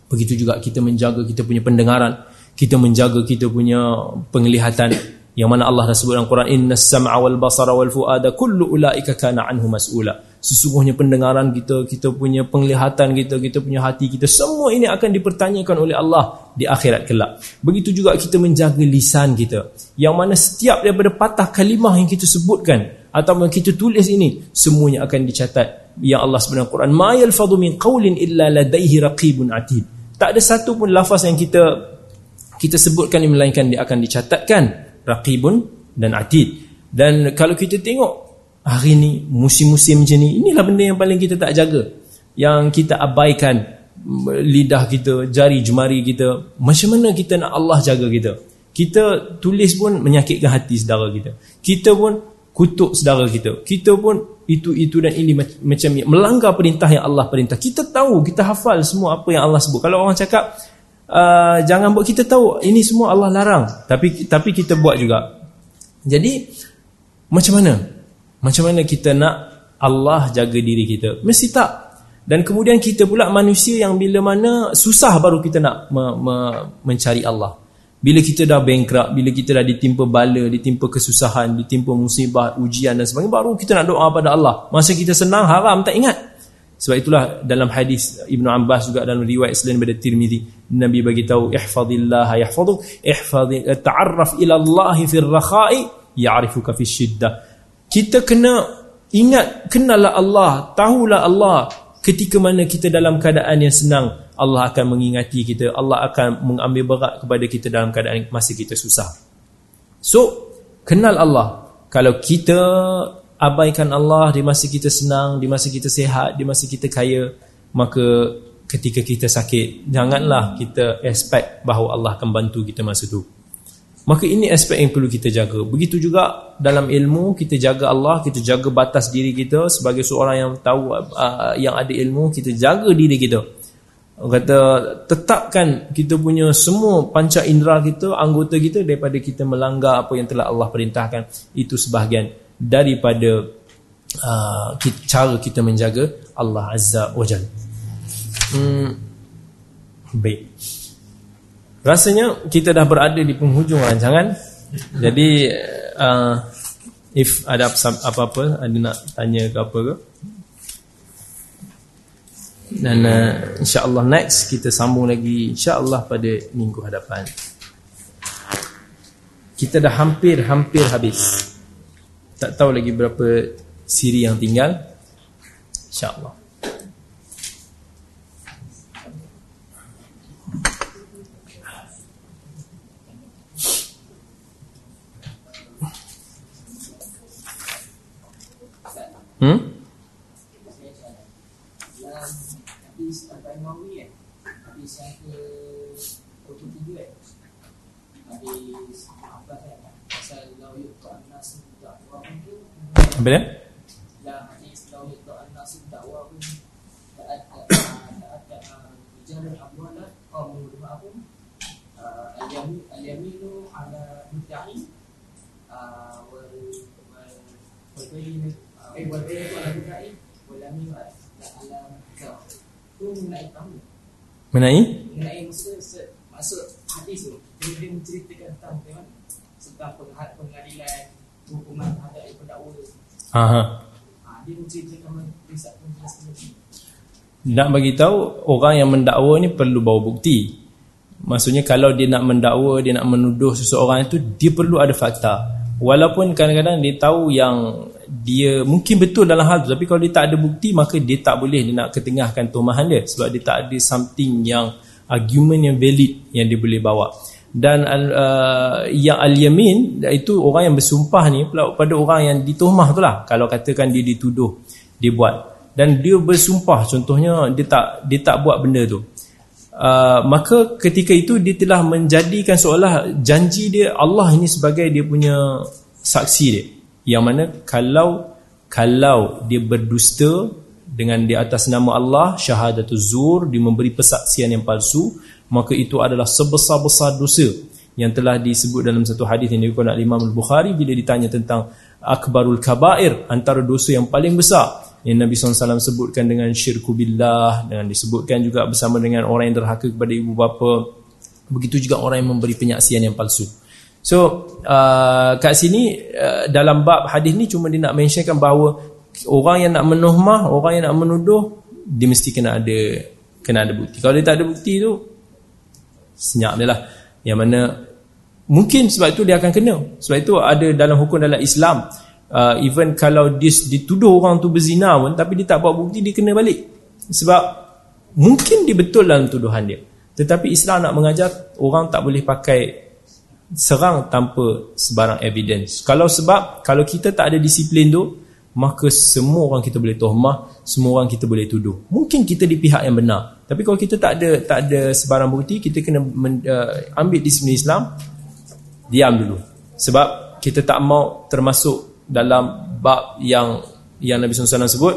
Begitu juga kita menjaga kita punya pendengaran, kita menjaga kita punya penglihatan, yang mana Allah dah sebut dalam Quran innas sam'a wal basara wal fuada kullu ulaika kana anhu mas'ula. Sesungguhnya pendengaran kita kita punya penglihatan kita kita punya hati kita semua ini akan dipertanyakan oleh Allah di akhirat kelak. Begitu juga kita menjaga lisan kita. Yang mana setiap daripada patah kalimah yang kita sebutkan atau yang kita tulis ini semuanya akan dicatat yang Allah dalam Quran ma yalfadhu min qawlin illa ladaihi raqibun atid. Tak ada satu pun lafaz yang kita kita sebutkan ini melainkan dia akan dicatatkan raqibun dan atid. Dan kalau kita tengok hari ni musim-musim macam ni inilah benda yang paling kita tak jaga. Yang kita abaikan lidah kita jari jemari kita. Macam mana kita nak Allah jaga kita? Kita tulis pun menyakitkan hati saudara kita. Kita pun kutuk saudara kita. Kita pun itu itu dan ini macam melanggar perintah yang Allah perintah. Kita tahu kita hafal semua apa yang Allah sebut. Kalau orang cakap uh, jangan buat kita tahu ini semua Allah larang. Tapi tapi kita buat juga. Jadi macam mana? Macam mana kita nak Allah jaga diri kita? Mesti tak. Dan kemudian kita pula manusia yang bila mana susah baru kita nak me, me, mencari Allah bila kita dah bankrupt bila kita dah ditimpa bala ditimpa kesusahan ditimpa musibah ujian dan sebagainya baru kita nak doa pada Allah masa kita senang haram tak ingat sebab itulah dalam hadis Ibnu Abbas juga dalam riwayat selain daripada Tirmizi Nabi bagi tahu ihfazillah yahfazuk ihfaz ta'arraf ila Allah fi ar-rakha'i ya'rifuka fi shiddah. Kita kena ingat kenalah Allah, tahulah Allah ketika mana kita dalam keadaan yang senang Allah akan mengingati kita, Allah akan mengambil berat kepada kita dalam keadaan masa kita susah. So, kenal Allah. Kalau kita abaikan Allah di masa kita senang, di masa kita sehat, di masa kita kaya, maka ketika kita sakit, janganlah kita expect bahawa Allah akan bantu kita masa tu. Maka ini aspek yang perlu kita jaga. Begitu juga dalam ilmu, kita jaga Allah, kita jaga batas diri kita sebagai seorang yang tahu uh, yang ada ilmu, kita jaga diri kita. Kata tetapkan kita punya semua panca indera kita, anggota kita daripada kita melanggar apa yang telah Allah perintahkan. Itu sebahagian daripada uh, cara kita menjaga Allah Azza wa Jal. Hmm. Baik. Rasanya kita dah berada di penghujung rancangan. Jadi uh, if ada apa-apa ada nak tanya ke apa ke. Dan uh, insya-Allah next kita sambung lagi insya-Allah pada minggu hadapan. Kita dah hampir-hampir habis. Tak tahu lagi berapa siri yang tinggal. Insya-Allah. Hmm? Hadis Al-Bani Mawi kan Hadis yang ke 23 kan Hadis Apa kan Pasal Lau Yukta An-Nas Dakwa pun tu Apa dia? Lah hadis Lau Yukta An-Nas Dakwa pun Tak ada Tak ada Bicara Abdullah Oh menurut aku Al-Yamin Al-Yamin Ala Muta'i Wal Wal Wal Eh, buat dia tu ada bukai, boleh ambil tak alam kau. Tu mengenai tahu. Mengenai? Mengenai maksud, maksud hadis tu. Dia, dia menceritakan tentang bagaimana tentang penghad, pengadilan hukuman ada yang pendakwa. Ha, penjelasan nak bagi tahu orang yang mendakwa ni perlu bawa bukti. Maksudnya kalau dia nak mendakwa, dia nak menuduh seseorang itu, dia perlu ada fakta. Walaupun kadang-kadang dia tahu yang dia mungkin betul dalam hal tu tapi kalau dia tak ada bukti maka dia tak boleh dia nak ketengahkan tumahan dia sebab dia tak ada something yang argument yang valid yang dia boleh bawa dan uh, yang al-yamin itu orang yang bersumpah ni pada orang yang dituhmah tu lah. Kalau katakan dia dituduh dia buat. Dan dia bersumpah contohnya dia tak dia tak buat benda tu. Uh, maka ketika itu dia telah menjadikan seolah janji dia Allah ini sebagai dia punya saksi dia. Yang mana kalau kalau dia berdusta dengan di atas nama Allah syahadatul zur dia memberi persaksian yang palsu maka itu adalah sebesar-besar dosa yang telah disebut dalam satu hadis yang dikutip oleh Imam Al-Bukhari bila ditanya tentang akbarul kabair antara dosa yang paling besar yang Nabi SAW sebutkan dengan syirku billah dengan disebutkan juga bersama dengan orang yang derhaka kepada ibu bapa begitu juga orang yang memberi penyaksian yang palsu So uh, kat sini uh, dalam bab hadis ni cuma dia nak mentionkan bahawa orang yang nak menuhmah, orang yang nak menuduh dia mesti kena ada kena ada bukti. Kalau dia tak ada bukti tu senyap dia lah. Yang mana mungkin sebab itu dia akan kena. Sebab itu ada dalam hukum dalam Islam uh, even kalau dia dituduh orang tu berzina pun tapi dia tak bawa bukti dia kena balik. Sebab mungkin dia betul dalam tuduhan dia. Tetapi Islam nak mengajar orang tak boleh pakai serang tanpa sebarang evidence. Kalau sebab kalau kita tak ada disiplin tu, maka semua orang kita boleh tohmah, semua orang kita boleh tuduh. Mungkin kita di pihak yang benar. Tapi kalau kita tak ada tak ada sebarang bukti, kita kena men, uh, ambil disiplin Islam, diam dulu. Sebab kita tak mau termasuk dalam bab yang yang Nabi SAW sebut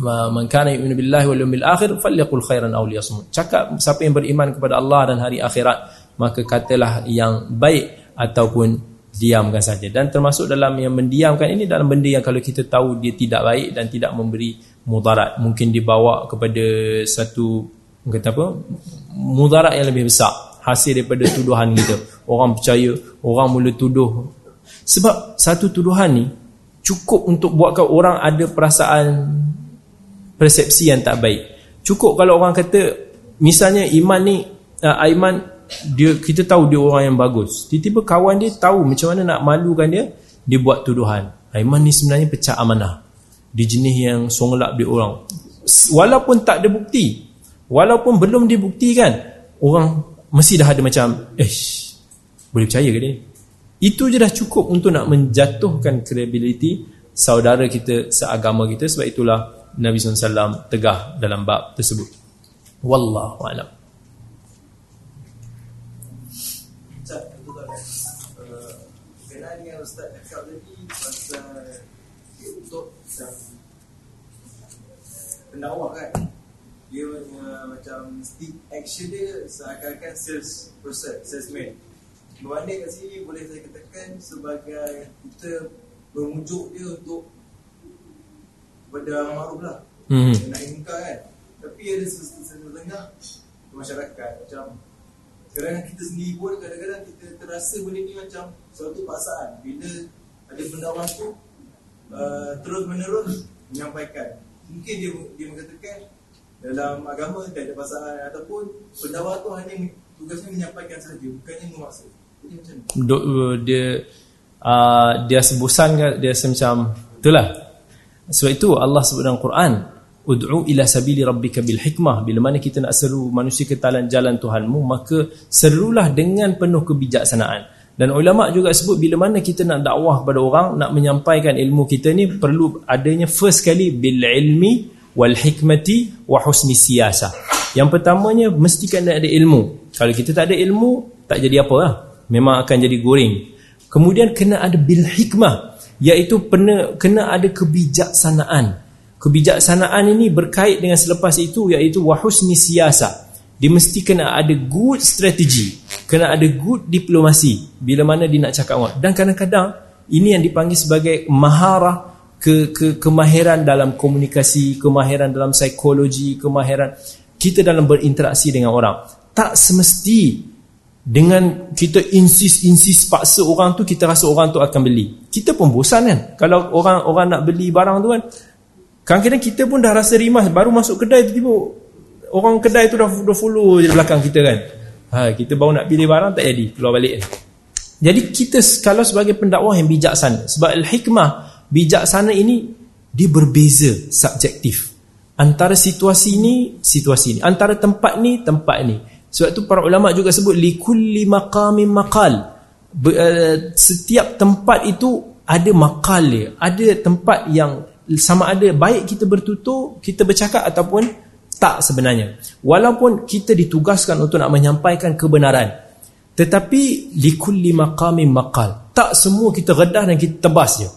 man kana yu'minu billahi wal yawmil akhir falyaqul khairan aw liyasmut. Cakap siapa yang beriman kepada Allah dan hari akhirat maka katalah yang baik ataupun diamkan saja. Dan termasuk dalam yang mendiamkan ini dalam benda yang kalau kita tahu dia tidak baik dan tidak memberi mudarat. Mungkin dibawa kepada satu kata apa mudarat yang lebih besar. Hasil daripada tuduhan kita. Orang percaya orang mula tuduh. Sebab satu tuduhan ni cukup untuk buatkan orang ada perasaan persepsi yang tak baik. Cukup kalau orang kata misalnya iman ni uh, iman dia kita tahu dia orang yang bagus. Tiba-tiba kawan dia tahu macam mana nak malukan dia, dia buat tuduhan. Aiman ni sebenarnya pecah amanah. Dia jenis yang songlap dia orang. Walaupun tak ada bukti, walaupun belum dibuktikan, orang mesti dah ada macam, eh, boleh percaya ke dia? Itu je dah cukup untuk nak menjatuhkan credibility saudara kita, seagama kita. Sebab itulah Nabi SAW tegah dalam bab tersebut. Wallahu'alam. Ustaz cakap tadi pasal untuk macam pendakwa kan. Dia punya macam stick action dia seakan-akan sales person, salesman. Berbanding kat sini boleh saya katakan sebagai kita memujuk dia untuk pada ma'ruf lah. Hmm. nak ingkar kan. Tapi ada sesetengah masyarakat. Macam Kadang-kadang kita sendiri pun kadang-kadang kita terasa benda ni macam suatu paksaan. Bila ada pendakwah tu uh, terus menerus menyampaikan mungkin dia dia mengatakan dalam agama tak ada paksaan ataupun pendakwah tu hanya tugasnya menyampaikan saja bukannya memaksa. Jadi macam ni Do, dia uh, dia sebosan ke? Dia rasa macam itulah. Sebab itu Allah sebut dalam Quran ud'u ila sabili rabbika bil hikmah. Bila mana kita nak seru manusia ke jalan Tuhanmu maka serulah dengan penuh kebijaksanaan dan ulama juga sebut bila mana kita nak dakwah kepada orang nak menyampaikan ilmu kita ni perlu adanya first kali bil ilmi wal hikmati wa husni siyasah yang pertamanya mesti kena ada ilmu. Kalau kita tak ada ilmu tak jadi apa lah memang akan jadi goreng kemudian kena ada bil hikmah iaitu kena, kena ada kebijaksanaan. Kebijaksanaan ini berkait dengan selepas itu iaitu wahusni siasah dia mesti kena ada good strategi kena ada good diplomasi bila mana dia nak cakap orang. Dan kadang-kadang ini yang dipanggil sebagai maharah ke, ke kemahiran dalam komunikasi kemahiran dalam psikologi kemahiran kita dalam berinteraksi dengan orang. Tak semesti dengan kita insist-insist paksa orang tu kita rasa orang tu akan beli. Kita pun bosan kan? Kalau orang orang nak beli barang tu kan Kadang-kadang kita pun dah rasa rimas Baru masuk kedai tiba-tiba Orang kedai tu dah, dah follow je belakang kita kan ha, Kita baru nak pilih barang tak jadi. Keluar balik. Jadi kita kalau sebagai pendakwah yang bijaksana Sebab al-hikmah Bijaksana ini Dia berbeza subjektif. Antara situasi ini Situasi ini Antara tempat ni Tempat ni. Sebab tu para ulama juga sebut Likulli maqamin maqal. Uh, Setiap tempat itu Ada maqal dia. Ada tempat yang sama ada baik kita bertutur, kita bercakap ataupun tak sebenarnya. Walaupun kita ditugaskan untuk nak menyampaikan kebenaran. Tetapi likulli maqamin maqal. Tak semua kita redah dan kita tebas je.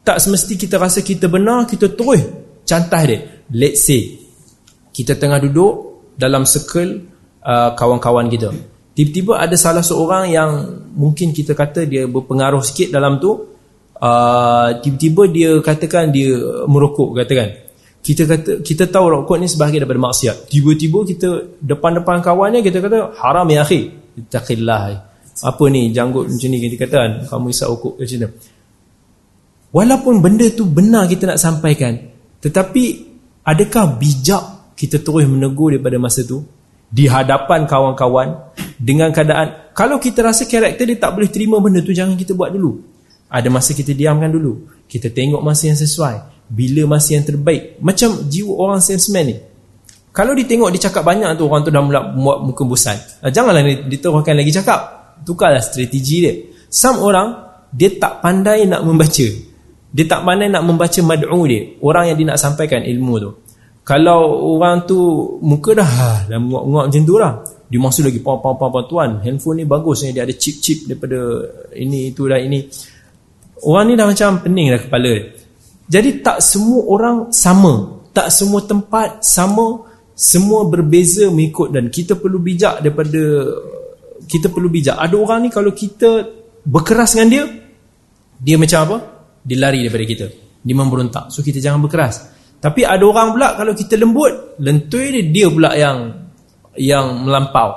Tak semesti kita rasa kita benar, kita terus cantas dia. Let's say kita tengah duduk dalam circle uh, kawan-kawan kita. Tiba-tiba ada salah seorang yang mungkin kita kata dia berpengaruh sikit dalam tu uh, tiba-tiba dia katakan dia merokok katakan kita kata kita tahu rokok ni sebahagian daripada maksiat. Tiba-tiba kita depan-depan kawannya kita kata haram ya akhi. Taqillah apa ni janggut macam ni kita kata kan kamu isap rokok macam tu walaupun benda tu benar kita nak sampaikan tetapi adakah bijak kita terus menegur daripada masa tu? Di hadapan kawan-kawan dengan keadaan kalau kita rasa karakter dia tak boleh terima benda tu jangan kita buat dulu. Ada masa kita diamkan dulu. Kita tengok masa yang sesuai. Bila masa yang terbaik. Macam jiwa orang salesman ni. Kalau dia tengok dia cakap banyak tu orang tu dah mula buat muka bosan. Ah, janganlah diteruskan lagi cakap. Tukarlah strategi dia. Some orang dia tak pandai nak membaca. Dia tak pandai nak membaca mad'u dia. Orang yang dia nak sampaikan ilmu tu. Kalau orang tu muka dah dah menguak-nguak macam tu lah. Dia masuk lagi pam-pam-pam tuan. Handphone ni bagus ni dia ada chip-chip daripada ini itu dan ini. Orang ni dah macam pening dah kepala Jadi tak semua orang sama. Tak semua tempat sama. Semua berbeza mengikut Dan kita perlu bijak daripada Kita perlu bijak. Ada orang ni kalau kita berkeras dengan dia Dia macam apa? Dia lari daripada kita. Dia memberontak. So kita jangan berkeras. Tapi ada orang pula kalau kita lembut Lentui dia, dia pula yang Yang melampau.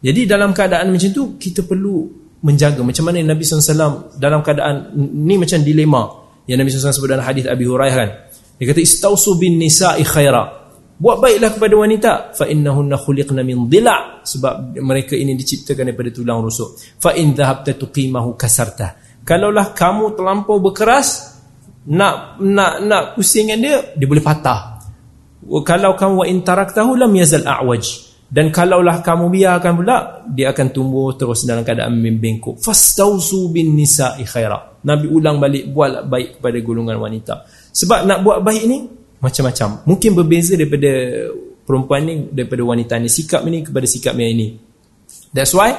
Jadi dalam keadaan macam tu Kita perlu menjaga. Macam mana Nabi SAW dalam keadaan ni macam dilema yang Nabi SAW sebut dalam hadis Abi Hurairah kan. Dia kata istausu bin nisa'i khaira. Buat baiklah kepada wanita. Fa innahunna khuliqna min dhila' sebab mereka ini diciptakan daripada tulang rusuk. Fa in dhahabta tuqimahu kasarta. Kalaulah kamu terlampau berkeras nak nak nak pusingkan dia dia boleh patah. Kalau kamu wa in taraktahu lam yazal a'waj dan kalaulah kamu biarkan pula dia akan tumbuh terus dalam keadaan membengkok fastausu bin nisa'i khaira. Nabi ulang balik buat baik kepada golongan wanita. Sebab nak buat baik ni macam-macam. Mungkin berbeza daripada perempuan ni daripada wanita ni. Sikap ni kepada sikap yang ini. That's why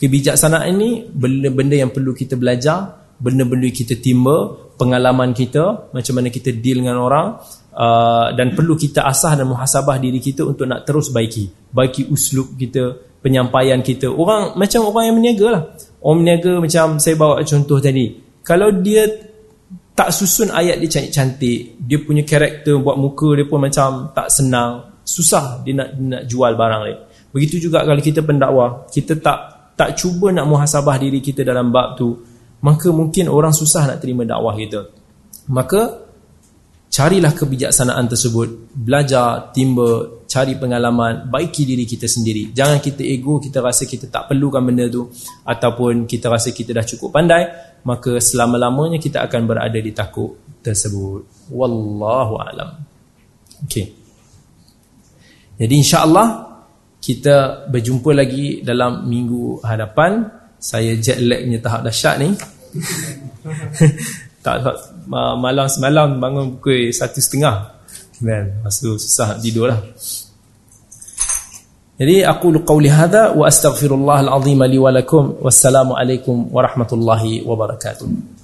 kebijaksanaan ini benda-benda yang perlu kita belajar benda-benda kita timba pengalaman kita macam mana kita deal dengan orang uh, dan perlu kita asah dan muhasabah diri kita untuk nak terus baiki. Baiki uslub kita penyampaian kita. Orang macam orang yang meniaga lah. Orang meniaga macam saya bawa contoh tadi. Kalau dia tak susun ayat dia cantik-cantik dia punya karakter buat muka dia pun macam tak senang susah dia nak, dia nak jual barang dia. Begitu juga kalau kita pendakwah kita tak tak cuba nak muhasabah diri kita dalam bab tu maka mungkin orang susah nak terima dakwah kita. Maka carilah kebijaksanaan tersebut. Belajar timba cari pengalaman baiki diri kita sendiri. Jangan kita ego kita rasa kita tak perlukan benda tu ataupun kita rasa kita dah cukup pandai maka selama-lamanya kita akan berada di takut tersebut. Wallahu alam. Okey. Jadi insyaallah kita berjumpa lagi dalam minggu hadapan. Saya jet lagnya tahap dahsyat ni (laughs) tak, tak malam semalam bangun pukul satu setengah. Kan? Masa susah tidur lah. Jadi aku qauli hadha wa astaghfirullah al-azim li wa lakum. Wassalamu alaikum warahmatullahi wabarakatuh